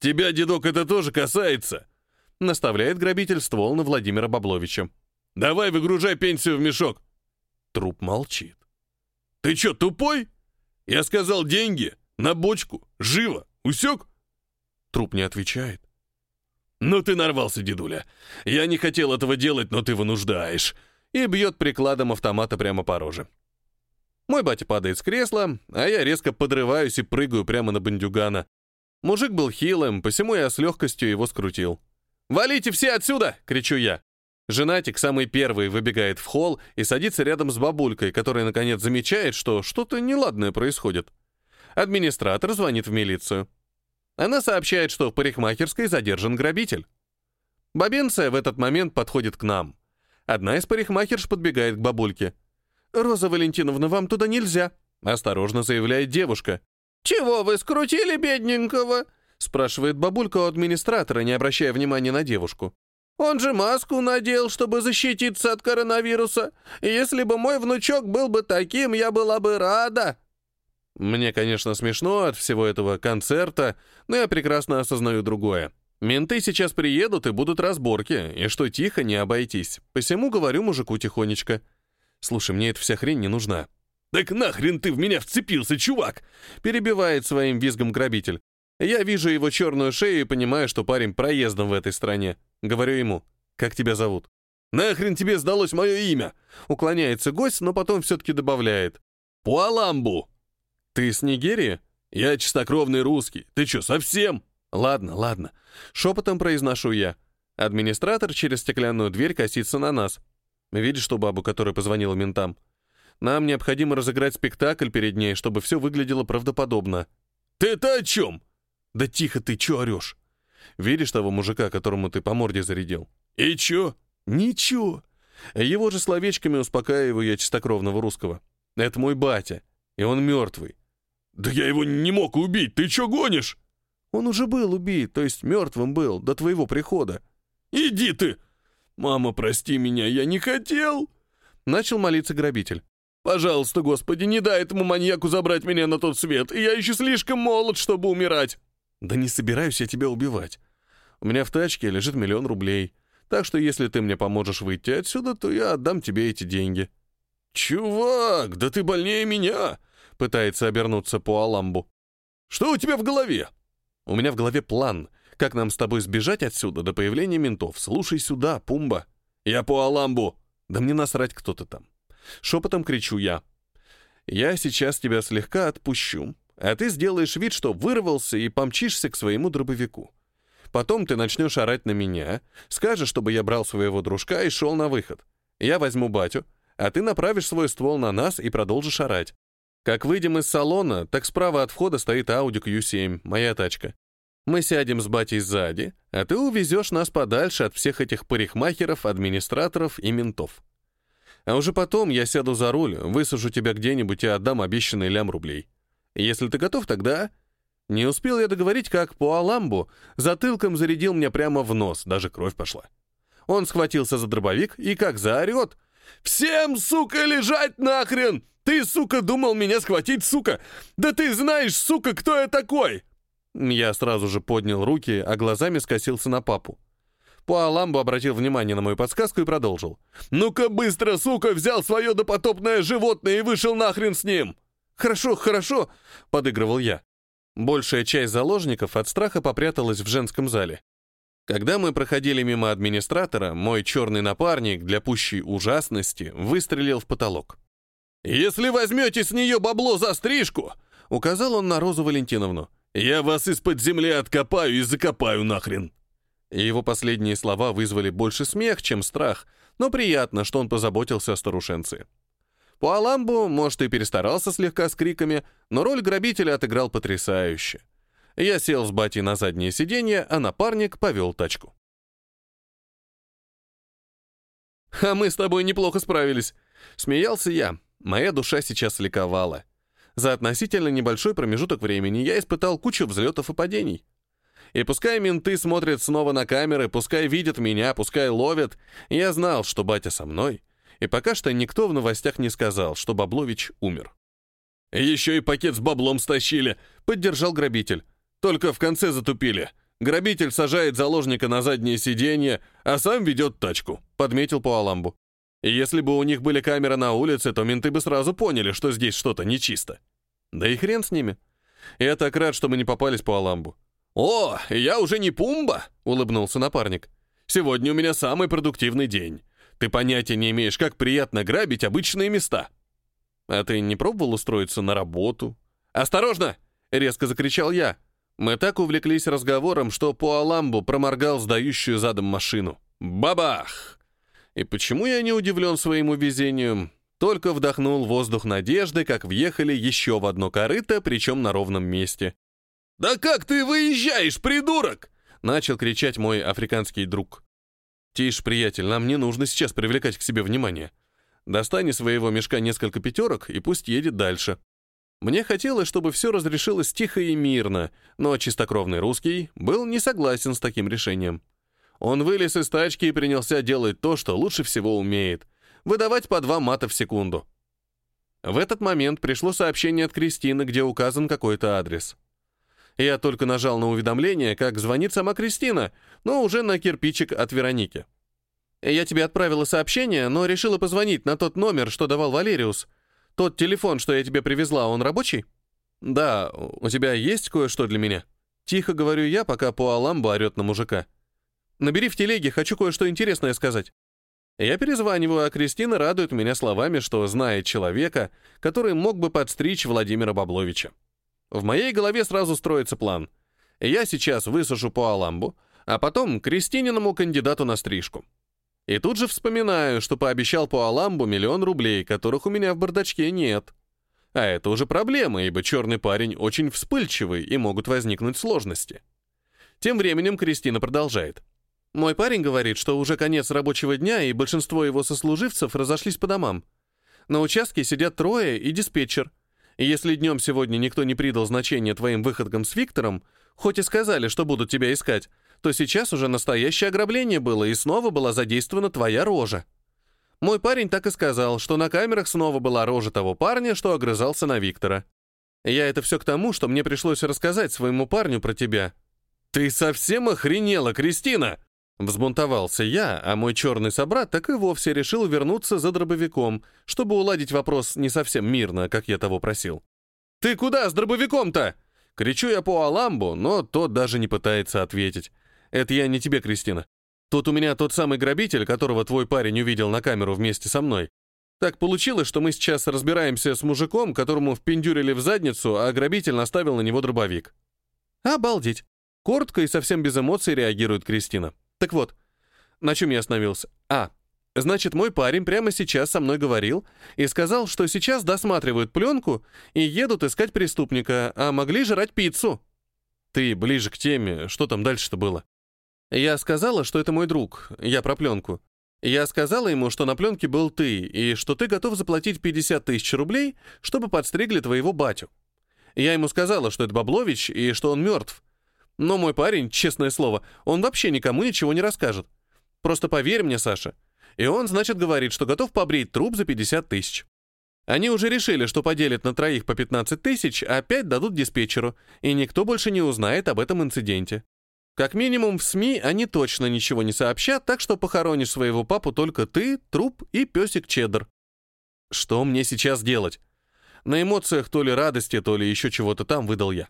A: «Тебя, дедок, это тоже касается!»
B: — наставляет грабитель ствол на Владимира Бабловича.
A: «Давай выгружай пенсию в мешок!»
B: Труп молчит.
A: Ты чё, тупой? Я сказал деньги, на бочку, живо, усёк?
B: Труп не отвечает.
A: «Ну ты нарвался, дедуля. Я не хотел этого делать, но ты вынуждаешь».
B: И бьёт прикладом автомата прямо по роже. Мой батя падает с кресла, а я резко подрываюсь и прыгаю прямо на бандюгана. Мужик был хилым, посему я с легкостью его скрутил. «Валите все отсюда!» — кричу я. Женатик самый первый выбегает в холл и садится рядом с бабулькой, которая, наконец, замечает, что что-то неладное происходит. Администратор звонит в милицию. Она сообщает, что в парикмахерской задержан грабитель. Бабенция в этот момент подходит к нам. Одна из парикмахерш подбегает к бабульке. «Роза Валентиновна, вам туда нельзя», — осторожно заявляет девушка. «Чего вы скрутили, бедненького?» — спрашивает бабулька у администратора, не обращая внимания на девушку. Он же маску надел, чтобы защититься от коронавируса. Если бы мой внучок был бы таким, я была бы рада». Мне, конечно, смешно от всего этого концерта, но я прекрасно осознаю другое. Менты сейчас приедут и будут разборки, и что тихо не обойтись. Посему говорю мужику тихонечко. «Слушай, мне эта вся хрень не нужна».
A: «Так нахрен ты в меня вцепился, чувак!»
B: Перебивает своим визгом грабитель. Я вижу его черную шею и понимаю, что парень проездом в этой стране. Говорю ему, как тебя зовут?
A: «Нахрен тебе сдалось мое имя?»
B: Уклоняется гость, но потом все-таки добавляет.
A: «Пуаламбу!»
B: «Ты с Нигерии?»
A: «Я чистокровный русский. Ты что, совсем?»
B: «Ладно, ладно». Шепотом произношу я. Администратор через стеклянную дверь косится на нас. Видишь ту бабу, которая позвонила ментам? Нам необходимо разыграть спектакль перед ней, чтобы все выглядело правдоподобно.
A: «Ты-то о чем?»
B: Да тихо ты, чё орёшь? Видишь того мужика, которому ты по морде зарядил?
A: И чё?
B: Ничего. Его же словечками успокаиваю я чистокровного русского. Это мой батя, и он мёртвый.
A: Да я его не мог убить, ты чё гонишь?
B: Он уже был убит, то есть мёртвым был, до твоего прихода.
A: Иди ты! Мама, прости меня, я не хотел!
B: Начал молиться грабитель.
A: «Пожалуйста, Господи, не дай этому маньяку забрать меня на тот свет, я еще слишком молод, чтобы умирать!»
B: Да не собираюсь я тебя убивать. У меня в тачке лежит миллион рублей. Так что если ты мне поможешь выйти отсюда, то я отдам тебе эти деньги.
A: Чувак, да ты больнее меня, пытается обернуться по Аламбу. Что у тебя в голове?
B: У меня в голове план, как нам с тобой сбежать отсюда до появления ментов. Слушай сюда, Пумба.
A: Я по Аламбу.
B: Да мне насрать, кто ты там. Шепотом кричу я. Я сейчас тебя слегка отпущу, а ты сделаешь вид, что вырвался и помчишься к своему дробовику. Потом ты начнешь орать на меня, скажешь, чтобы я брал своего дружка и шел на выход. Я возьму батю, а ты направишь свой ствол на нас и продолжишь орать. Как выйдем из салона, так справа от входа стоит Audi Q7, моя тачка. Мы сядем с батей сзади, а ты увезешь нас подальше от всех этих парикмахеров, администраторов и ментов. А уже потом я сяду за руль, высажу тебя где-нибудь и отдам обещанный лям рублей. Если ты готов, тогда...» Не успел я договорить, как по аламбу затылком зарядил мне прямо в нос, даже кровь пошла. Он схватился за дробовик и как заорет. «Всем, сука, лежать нахрен! Ты, сука, думал меня схватить, сука! Да ты знаешь, сука, кто я такой!» Я сразу же поднял руки, а глазами скосился на папу. Пуаламбо обратил внимание на мою подсказку и продолжил. «Ну-ка быстро, сука, взял свое допотопное животное и вышел нахрен с ним!» «Хорошо, хорошо!» — подыгрывал я. Большая часть заложников от страха попряталась в женском зале. Когда мы проходили мимо администратора, мой черный напарник для пущей ужасности выстрелил в потолок.
A: «Если возьмете с нее бабло за стрижку!» — указал он на Розу Валентиновну. «Я вас из-под земли откопаю и закопаю нахрен!»
B: Его последние слова вызвали больше смех, чем страх, но приятно, что он позаботился о старушенце. По Аламбу, может, и перестарался слегка с криками, но роль грабителя отыграл потрясающе. Я сел с бати на заднее сиденье, а напарник повел тачку. «А мы с тобой неплохо справились», — смеялся я. Моя душа сейчас ликовала. За относительно небольшой промежуток времени я испытал кучу взлетов и падений. И пускай менты смотрят снова на камеры, пускай видят меня, пускай ловят, я знал, что батя со мной, и пока что никто в новостях не сказал, что Баблович умер. «Еще и пакет с баблом стащили», — поддержал грабитель. «Только в конце затупили. Грабитель сажает заложника на заднее сиденье, а сам ведет тачку», — подметил по Аламбу. «Если бы у них были камеры на улице, то менты бы сразу поняли, что здесь что-то нечисто». «Да и хрен с ними. Я так рад, что мы не попались по Аламбу». «О, я уже не Пумба!» — улыбнулся напарник. «Сегодня у меня самый продуктивный день. Ты понятия не имеешь, как приятно грабить обычные места. А ты не пробовал устроиться на работу? Осторожно! Резко закричал я. Мы так увлеклись разговором, что по аламбу проморгал сдающую задом машину. Бабах! И почему я не удивлен своему везению? Только вдохнул воздух надежды, как въехали еще в одно корыто, причем на ровном месте. «Да как ты выезжаешь, придурок?» Начал кричать мой африканский друг. «Тише, приятель, нам не нужно сейчас привлекать к себе внимание. Достань из своего мешка несколько пятерок и пусть едет дальше». Мне хотелось, чтобы все разрешилось тихо и мирно, но чистокровный русский был не согласен с таким решением. Он вылез из тачки и принялся делать то, что лучше всего умеет — выдавать по два мата в секунду. В этот момент пришло сообщение от Кристины, где указан какой-то адрес — я только нажал на уведомление, как звонит сама Кристина, но уже на кирпичик от Вероники. «Я тебе отправила сообщение, но решила позвонить на тот номер, что давал Валериус. Тот телефон, что я тебе привезла, он рабочий?» «Да, у тебя есть кое-что для меня?» Тихо говорю я, пока по Аламбу орет на мужика. «Набери в телеге, хочу кое-что интересное сказать». Я перезваниваю, а Кристина радует меня словами, что знает человека, который мог бы подстричь Владимира Бабловича. В моей голове сразу строится план. Я сейчас высажу по Аламбу, а потом крестининому кандидату на стрижку. И тут же вспоминаю, что пообещал по Аламбу миллион рублей, которых у меня в бардачке нет. А это уже проблема, ибо черный парень очень вспыльчивый и могут возникнуть сложности. Тем временем Кристина продолжает. Мой парень говорит, что уже конец рабочего дня, и большинство его сослуживцев разошлись по домам. На участке сидят трое и диспетчер. И если днем сегодня никто не придал значения твоим выходкам с Виктором, хоть и сказали, что будут тебя искать, то сейчас уже настоящее ограбление было, и снова была задействована твоя рожа. Мой парень так и сказал, что на камерах снова была рожа того парня, что огрызался на Виктора. Я это все к тому, что мне пришлось рассказать своему парню про тебя. «Ты совсем охренела, Кристина!» Взбунтовался я, а мой черный собрат так и вовсе решил вернуться за дробовиком, чтобы уладить вопрос не совсем мирно, как я того просил. «Ты куда с дробовиком-то?» Кричу я по Аламбу, но тот даже не пытается ответить. «Это я не тебе, Кристина. Тут у меня тот самый грабитель, которого твой парень увидел на камеру вместе со мной. Так получилось, что мы сейчас разбираемся с мужиком, которому впендюрили в задницу, а грабитель наставил на него дробовик». «Обалдеть!» Коротко и совсем без эмоций реагирует Кристина. Так вот, на чем я остановился? А, значит, мой парень прямо сейчас со мной говорил и сказал, что сейчас досматривают пленку и едут искать преступника, а могли жрать пиццу. Ты ближе к теме, что там дальше-то было? Я сказала, что это мой друг, я про пленку. Я сказала ему, что на пленке был ты, и что ты готов заплатить 50 тысяч рублей, чтобы подстригли твоего батю. Я ему сказала, что это Баблович и что он мертв, но мой парень, честное слово, он вообще никому ничего не расскажет. Просто поверь мне, Саша. И он, значит, говорит, что готов побрить труп за 50 тысяч. Они уже решили, что поделят на троих по 15 тысяч, а опять дадут диспетчеру, и никто больше не узнает об этом инциденте. Как минимум, в СМИ они точно ничего не сообщат, так что похоронишь своего папу только ты, труп и песик Чеддер. Что мне сейчас делать? На эмоциях то ли радости, то ли еще чего-то там выдал я.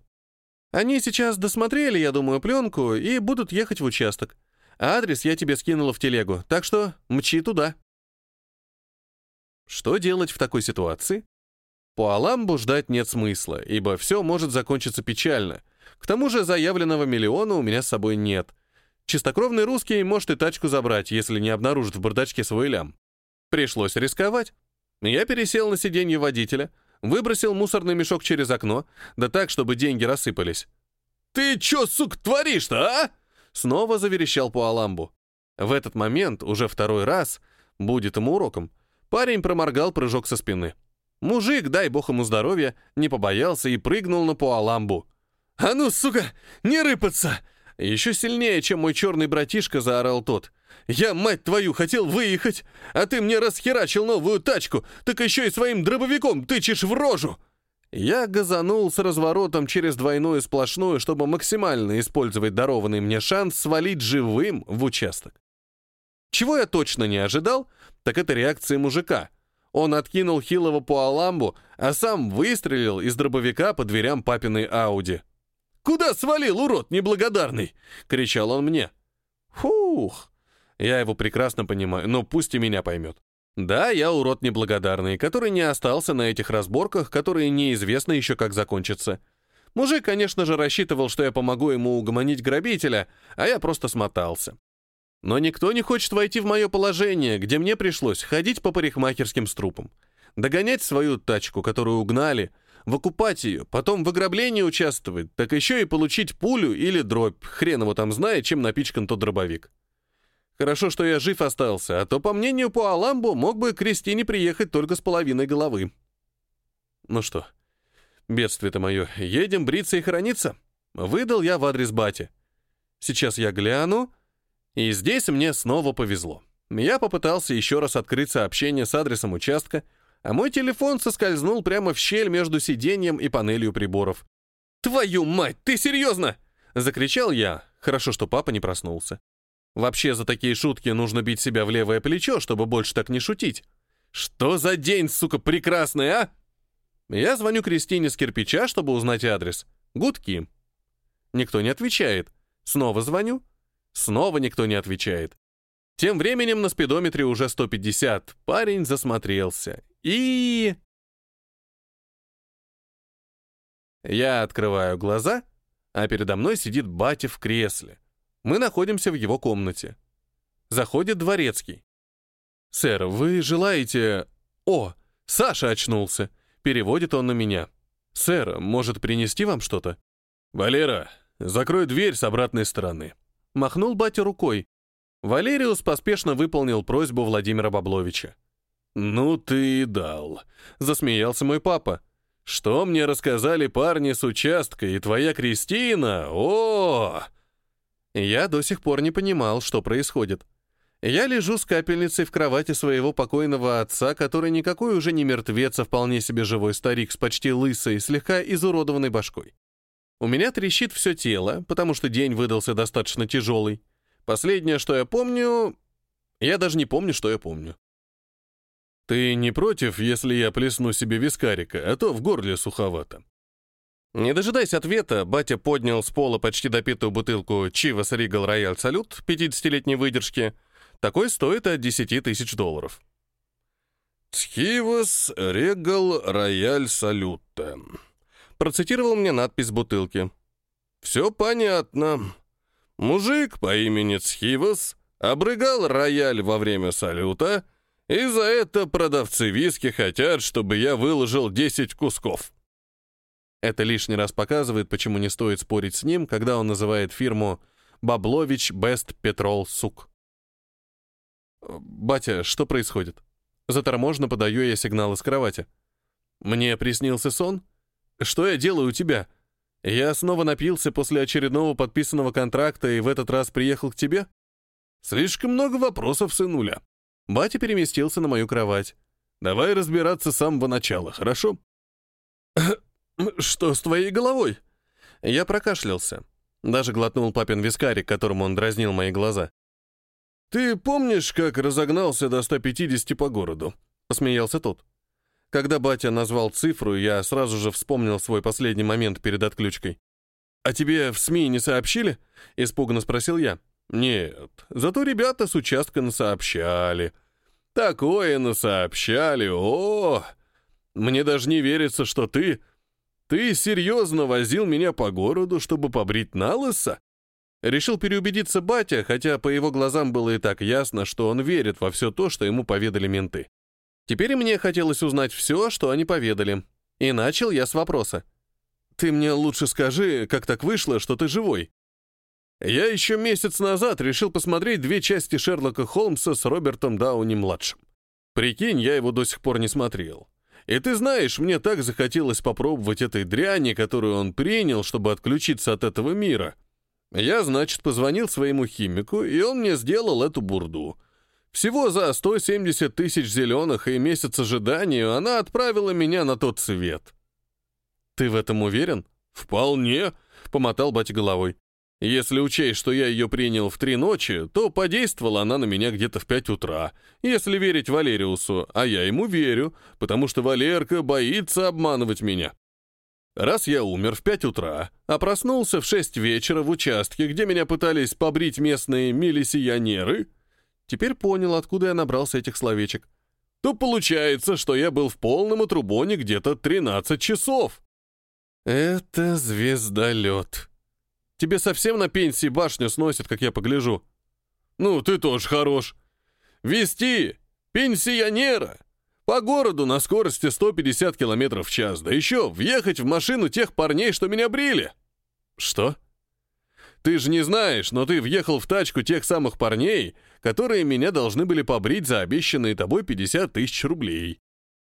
B: Они сейчас досмотрели, я думаю, пленку и будут ехать в участок. А адрес я тебе скинула в телегу, так что мчи туда. Что делать в такой ситуации? По Аламбу ждать нет смысла, ибо все может закончиться печально. К тому же заявленного миллиона у меня с собой нет. Чистокровный русский может и тачку забрать, если не обнаружит в бардачке свой лям. Пришлось рисковать. Я пересел на сиденье водителя — выбросил мусорный мешок через окно, да так, чтобы деньги рассыпались. «Ты чё, сука, творишь-то, а?» Снова заверещал по Аламбу. В этот момент, уже второй раз, будет ему уроком, парень проморгал прыжок со спины. Мужик, дай бог ему здоровья, не побоялся и прыгнул на Пуаламбу. «А ну, сука, не рыпаться!» Еще сильнее, чем мой черный братишка, заорал тот. Я, мать твою, хотел выехать, а ты мне расхерачил новую тачку, так еще и своим дробовиком тычешь в рожу!» Я газанул с разворотом через двойную сплошную, чтобы максимально использовать дарованный мне шанс свалить живым в участок. Чего я точно не ожидал, так это реакции мужика. Он откинул Хилова по аламбу, а сам выстрелил из дробовика по дверям папиной Ауди. «Куда свалил, урод неблагодарный?» — кричал он мне. «Фух!» Я его прекрасно понимаю, но пусть и меня поймет. Да, я урод неблагодарный, который не остался на этих разборках, которые неизвестно еще как закончатся. Мужик, конечно же, рассчитывал, что я помогу ему угомонить грабителя, а я просто смотался. Но никто не хочет войти в мое положение, где мне пришлось ходить по парикмахерским струпам, догонять свою тачку, которую угнали, выкупать ее, потом в ограблении участвовать, так еще и получить пулю или дробь, хрен его там знает, чем напичкан тот дробовик. Хорошо, что я жив остался, а то, по мнению Пуаламбу, мог бы к Кристине приехать только с половиной головы. Ну что, бедствие-то мое, едем бриться и храниться. Выдал я в адрес бати. Сейчас я гляну, и здесь мне снова повезло. Я попытался еще раз открыть сообщение с адресом участка, а мой телефон соскользнул прямо в щель между сиденьем и панелью приборов. «Твою мать, ты серьезно?» — закричал я. Хорошо, что папа не проснулся. Вообще за такие шутки нужно бить себя в левое плечо, чтобы больше так не шутить. Что за день, сука, прекрасный, а? Я звоню Кристине с кирпича, чтобы узнать адрес. Гудки. Никто не отвечает. Снова звоню. Снова никто не отвечает. Тем временем на спидометре уже 150. Парень засмотрелся. И... Я открываю глаза, а передо мной сидит батя в кресле. Мы находимся в его комнате. Заходит дворецкий. «Сэр, вы желаете...» «О, Саша очнулся!» Переводит он на меня. «Сэр, может принести вам что-то?»
A: «Валера, закрой дверь с обратной стороны».
B: Махнул батя рукой. Валериус поспешно выполнил просьбу Владимира Бабловича.
A: «Ну ты и дал», — засмеялся мой папа. «Что мне рассказали парни с участка и твоя Кристина? О, -о, -о, -о
B: я до сих пор не понимал, что происходит. Я лежу с капельницей в кровати своего покойного отца, который никакой уже не мертвец, а вполне себе живой старик с почти лысой, и слегка изуродованной башкой. У меня трещит все тело, потому что день выдался достаточно тяжелый. Последнее, что я помню... Я даже не помню, что я помню.
A: «Ты не против, если я плесну себе вискарика, а то в горле суховато?»
B: Не дожидаясь ответа, батя поднял с пола почти допитую бутылку «Чивас Ригал Рояль Салют» 50-летней выдержки. Такой стоит от 10 тысяч долларов.
A: «Чивас Регал Рояль Салюта», —
B: процитировал мне надпись бутылки.
A: «Все понятно. Мужик по имени Цхивас обрыгал рояль во время салюта, и за это продавцы виски хотят, чтобы я выложил 10 кусков».
B: Это лишний раз показывает, почему не стоит спорить с ним, когда он называет фирму «Баблович Бест Петрол Сук». «Э, «Батя, что происходит?» Заторможенно подаю я сигнал из кровати. «Мне приснился сон? Что я делаю у тебя? Я снова напился после очередного подписанного контракта и в этот раз приехал к тебе?»
A: «Слишком много вопросов, сынуля».
B: Батя переместился на мою кровать.
A: «Давай разбираться с самого начала, хорошо?»
B: «Что с твоей головой?» Я прокашлялся. Даже глотнул папин вискарик, которым он дразнил мои глаза.
A: «Ты помнишь, как разогнался до 150 по городу?» — посмеялся тот.
B: Когда батя назвал цифру, я сразу же вспомнил свой последний момент перед отключкой. «А тебе в СМИ не сообщили?» — испуганно спросил я.
A: «Нет, зато ребята с участка насообщали. Такое насообщали, о! Мне даже не верится, что ты «Ты серьезно возил меня по городу, чтобы побрить на лысо?»
B: Решил переубедиться батя, хотя по его глазам было и так ясно, что он верит во все то, что ему поведали менты. Теперь мне хотелось узнать все, что они поведали. И начал я с вопроса. «Ты мне лучше скажи, как так вышло, что ты живой?»
A: Я еще месяц назад решил посмотреть две части Шерлока Холмса с Робертом Дауни-младшим. Прикинь, я его до сих пор не смотрел. И ты знаешь, мне так захотелось попробовать этой дряни, которую он принял, чтобы отключиться от этого мира. Я, значит, позвонил своему химику, и он мне сделал эту бурду. Всего за 170 тысяч зеленых и месяц ожидания она отправила меня на тот свет.
B: «Ты в этом уверен?»
A: «Вполне», — помотал батя головой. Если учесть, что я ее принял в три ночи, то подействовала она на меня где-то в пять утра, если верить Валериусу, а я ему верю, потому что Валерка боится обманывать меня. Раз я умер в пять утра, а проснулся в шесть вечера в участке, где меня пытались побрить местные милисионеры, теперь понял, откуда я набрался этих словечек, то получается, что я был в полном отрубоне где-то 13 часов.
B: Это звездолет. Тебе совсем на пенсии башню сносят, как я погляжу.
A: Ну, ты тоже хорош. Вести пенсионера по городу на скорости 150 км в час, да еще въехать в машину тех парней, что меня брили.
B: Что?
A: Ты же не знаешь, но ты въехал в тачку тех самых парней, которые меня должны были побрить за обещанные тобой 50 тысяч рублей.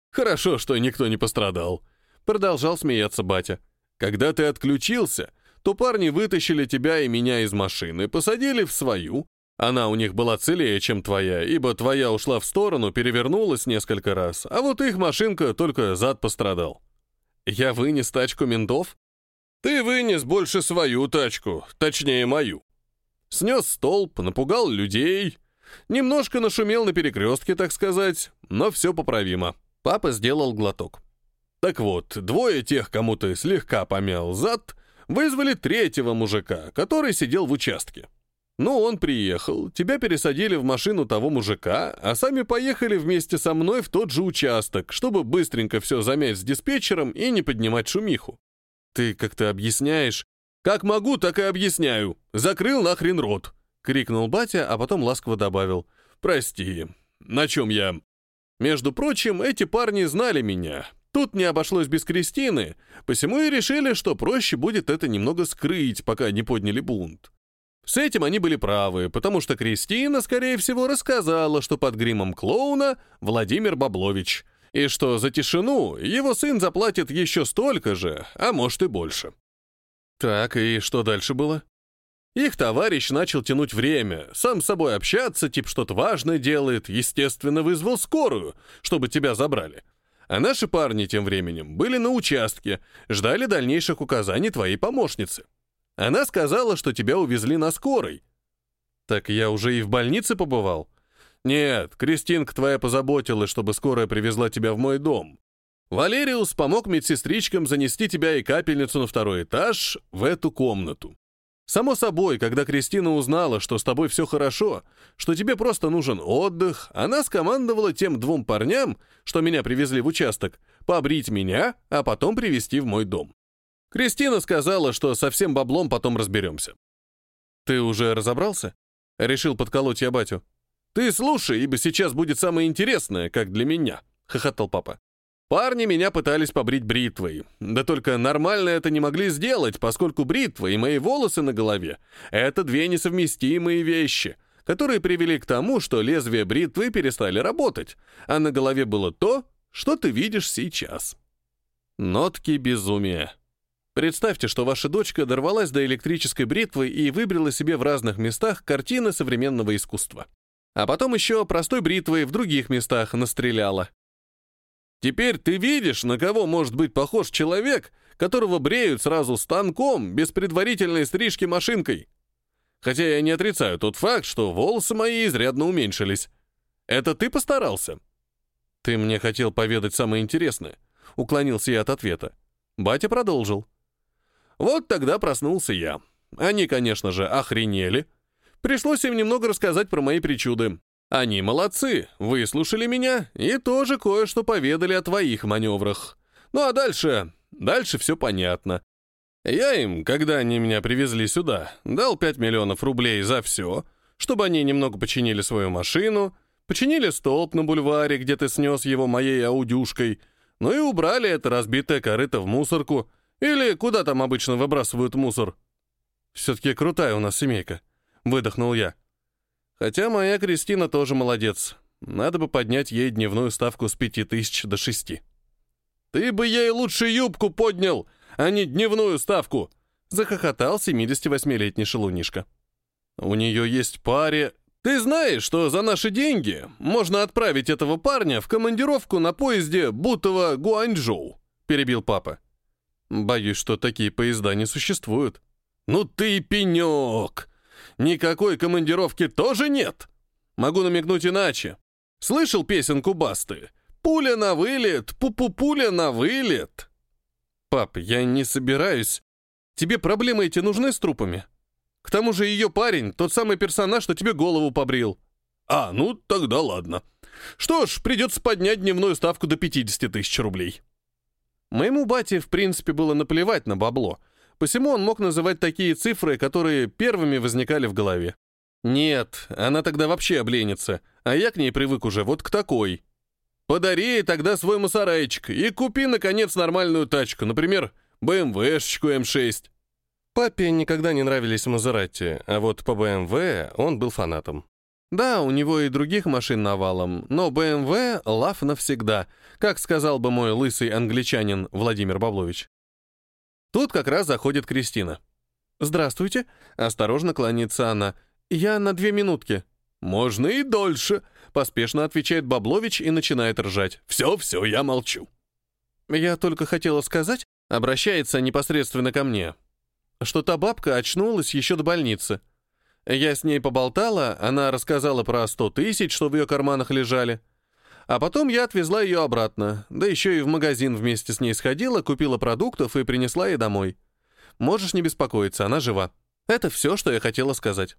A: Хорошо, что никто не пострадал. Продолжал смеяться батя. Когда ты отключился, то парни вытащили тебя и меня из машины, посадили в свою. Она у них была целее, чем твоя, ибо твоя ушла в сторону, перевернулась несколько раз, а вот их машинка только зад пострадал.
B: Я вынес тачку ментов?
A: Ты вынес больше свою тачку, точнее мою. Снес столб, напугал людей. Немножко нашумел на перекрестке, так сказать, но все поправимо. Папа сделал глоток. Так вот, двое тех, кому ты слегка помял зад, Вызвали третьего мужика, который сидел в участке. Ну, он приехал, тебя пересадили в машину того мужика, а сами поехали вместе со мной в тот же участок, чтобы быстренько все замять с диспетчером и не поднимать шумиху.
B: Ты как-то объясняешь?
A: Как могу, так и объясняю. Закрыл нахрен рот, крикнул батя, а потом ласково добавил. Прости, на чем я? Между прочим, эти парни знали меня, Тут не обошлось без Кристины, посему и решили, что проще будет это немного скрыть, пока не подняли бунт. С этим они были правы, потому что Кристина, скорее всего, рассказала, что под гримом клоуна Владимир Баблович, и что за тишину его сын заплатит еще столько же, а может и больше.
B: Так, и что дальше было?
A: Их товарищ начал тянуть время, сам с собой общаться, тип что-то важное делает, естественно, вызвал скорую, чтобы тебя забрали. А наши парни тем временем были на участке, ждали дальнейших указаний твоей помощницы. Она сказала, что тебя увезли на скорой.
B: Так я уже и в больнице побывал.
A: Нет, Кристинка твоя позаботилась, чтобы скорая привезла тебя в мой дом. Валериус помог медсестричкам занести тебя и капельницу на второй этаж в эту комнату. Само собой, когда Кристина узнала, что с тобой все хорошо, что тебе просто нужен отдых, она скомандовала тем двум парням, что меня привезли в участок, побрить меня, а потом привезти в мой дом. Кристина сказала, что со всем баблом потом разберемся.
B: «Ты уже разобрался?» — решил подколоть я батю.
A: «Ты слушай, ибо сейчас будет самое интересное, как для меня», — хохотал папа. Парни меня пытались побрить бритвой. Да только нормально это не могли сделать, поскольку бритва и мои волосы на голове — это две несовместимые вещи, которые привели к тому, что лезвия бритвы перестали работать, а на голове было то, что ты видишь сейчас. Нотки безумия. Представьте, что ваша дочка дорвалась до электрической бритвы и выбрала себе в разных местах картины современного искусства. А потом еще простой бритвой в других местах настреляла. Теперь ты видишь, на кого может быть похож человек, которого бреют сразу станком, без предварительной стрижки машинкой. Хотя я не отрицаю тот факт, что волосы мои изрядно уменьшились. Это ты постарался?
B: Ты мне хотел поведать самое интересное. Уклонился я от ответа.
A: Батя продолжил. Вот тогда проснулся я. Они, конечно же, охренели. Пришлось им немного рассказать про мои причуды. Они молодцы, выслушали меня и тоже кое-что поведали о твоих маневрах. Ну а дальше... Дальше все понятно. Я им, когда они меня привезли сюда, дал 5 миллионов рублей за все, чтобы они немного починили свою машину, починили столб на бульваре, где ты снес его моей аудюшкой, ну и убрали это разбитое корыто в мусорку, или куда там обычно выбрасывают мусор.
B: «Все-таки крутая у нас семейка», — выдохнул я.
A: Хотя моя Кристина тоже молодец. Надо бы поднять ей дневную ставку с пяти тысяч до шести. «Ты бы ей лучше юбку поднял, а не дневную ставку!»
B: — захохотал 78-летний шелунишка. «У нее есть паре...» «Ты знаешь, что за наши деньги можно отправить этого парня в командировку на поезде Бутово-Гуанчжоу», — перебил папа. «Боюсь, что такие поезда не существуют». «Ну ты и пенек!» Никакой командировки тоже нет. Могу намекнуть иначе. Слышал песенку Басты? «Пуля на вылет, пупу-пуля на вылет». Пап, я не собираюсь. Тебе проблемы эти нужны с трупами? К тому же ее парень, тот самый персонаж, что тебе голову побрил. А, ну тогда ладно. Что ж, придется поднять дневную ставку до 50 тысяч рублей. Моему бате, в принципе, было наплевать на бабло — Посему он мог называть такие цифры, которые первыми возникали в голове. Нет, она тогда вообще обленится, а я к ней привык уже вот к такой. Подари тогда свой мусорайчик и купи, наконец, нормальную тачку, например, БМВшечку М6. Папе никогда не нравились Мазерати, а вот по БМВ он был фанатом. Да, у него и других машин навалом, но БМВ — лав навсегда, как сказал бы мой лысый англичанин Владимир Баблович. Тут как раз заходит Кристина. «Здравствуйте», — осторожно кланяется она. «Я на две минутки». «Можно и дольше», — поспешно отвечает Баблович и начинает ржать. «Все, все, я молчу». «Я только хотела сказать», — обращается непосредственно ко мне, что та бабка очнулась еще до больницы. Я с ней поболтала, она рассказала про сто тысяч, что в ее карманах лежали. А потом я отвезла ее обратно, да еще и в магазин вместе с ней сходила, купила продуктов и принесла ей домой. Можешь не беспокоиться, она жива. Это все, что я хотела сказать.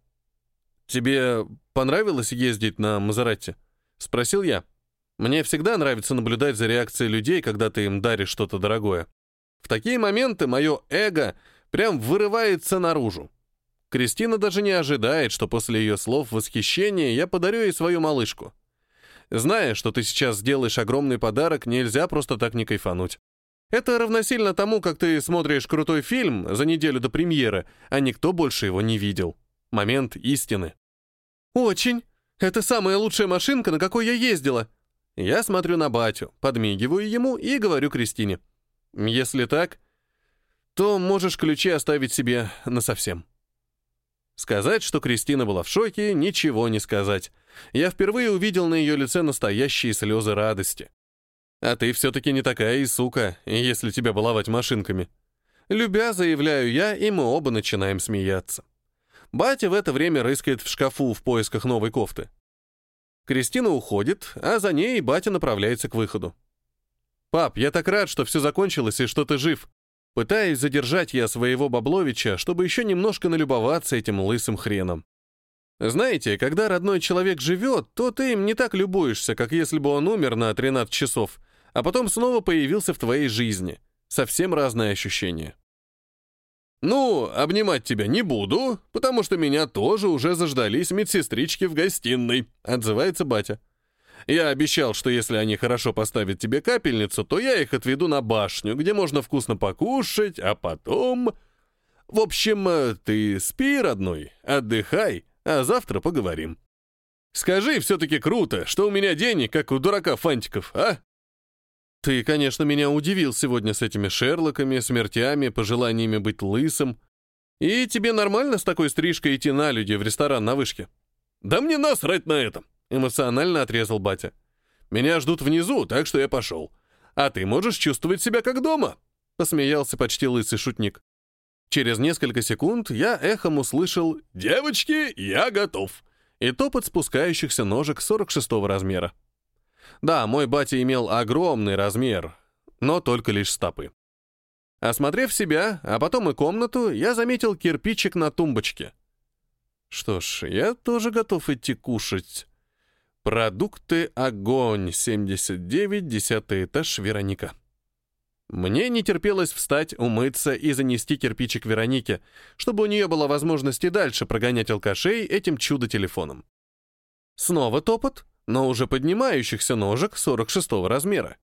B: «Тебе понравилось ездить на Мазерате?» — спросил я. «Мне всегда нравится наблюдать за реакцией людей, когда ты им даришь что-то дорогое. В такие моменты мое эго прям вырывается наружу. Кристина даже не ожидает, что после ее слов восхищения я подарю ей свою малышку. Зная, что ты сейчас сделаешь огромный подарок, нельзя просто так не кайфануть. Это равносильно тому, как ты смотришь крутой фильм за неделю до премьеры, а никто больше его не видел. Момент истины. «Очень. Это самая лучшая машинка, на какой я ездила». Я смотрю на батю, подмигиваю ему и говорю Кристине. «Если так, то можешь ключи оставить себе насовсем». Сказать, что Кристина была в шоке, ничего не сказать я впервые увидел на ее лице настоящие слезы радости. А ты все-таки не такая и сука, если тебя баловать машинками. Любя, заявляю я, и мы оба начинаем смеяться. Батя в это время рыскает в шкафу в поисках новой кофты. Кристина уходит, а за ней и батя направляется к выходу. «Пап, я так рад, что все закончилось и что ты жив. Пытаюсь задержать я своего Бабловича, чтобы еще немножко налюбоваться этим лысым хреном. Знаете, когда родной человек живет, то ты им не так любуешься, как если бы он умер на 13 часов, а потом снова появился в твоей жизни. Совсем разное ощущение. «Ну, обнимать тебя не буду, потому что меня тоже уже заждались медсестрички в гостиной», — отзывается батя. «Я обещал, что если они хорошо поставят тебе капельницу, то я их отведу на башню, где можно вкусно покушать, а потом...» «В общем, э, ты спи, родной, отдыхай, а завтра поговорим. Скажи все-таки круто, что у меня денег, как у дурака Фантиков, а? Ты, конечно, меня удивил сегодня с этими Шерлоками, смертями, пожеланиями быть лысым. И тебе нормально с такой стрижкой идти на люди в ресторан на вышке? Да мне насрать на этом. эмоционально отрезал батя. Меня ждут внизу, так что я пошел. А ты можешь чувствовать себя как дома, посмеялся почти лысый шутник. Через несколько секунд я эхом услышал «Девочки, я готов!» и топот спускающихся ножек 46 размера. Да, мой батя имел огромный размер, но только лишь стопы. Осмотрев себя, а потом и комнату, я заметил кирпичик на тумбочке. Что ж, я тоже готов идти кушать. Продукты огонь, 79, 10 этаж, Вероника. Мне не терпелось встать, умыться и занести кирпичик Веронике, чтобы у нее была возможность и дальше прогонять алкашей этим чудо-телефоном. Снова топот, но уже поднимающихся ножек 46-го размера.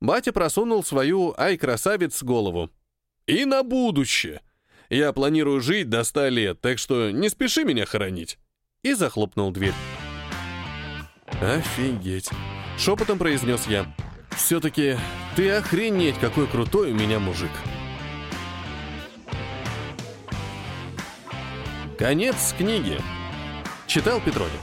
B: Батя просунул свою «Ай-красавец» голову. «И на будущее! Я планирую жить до ста лет, так что не спеши меня хоронить!» И захлопнул дверь. «Офигеть!» — шепотом произнес я. «Все-таки ты охренеть, какой крутой у меня мужик.
A: Конец книги. Читал Петроник.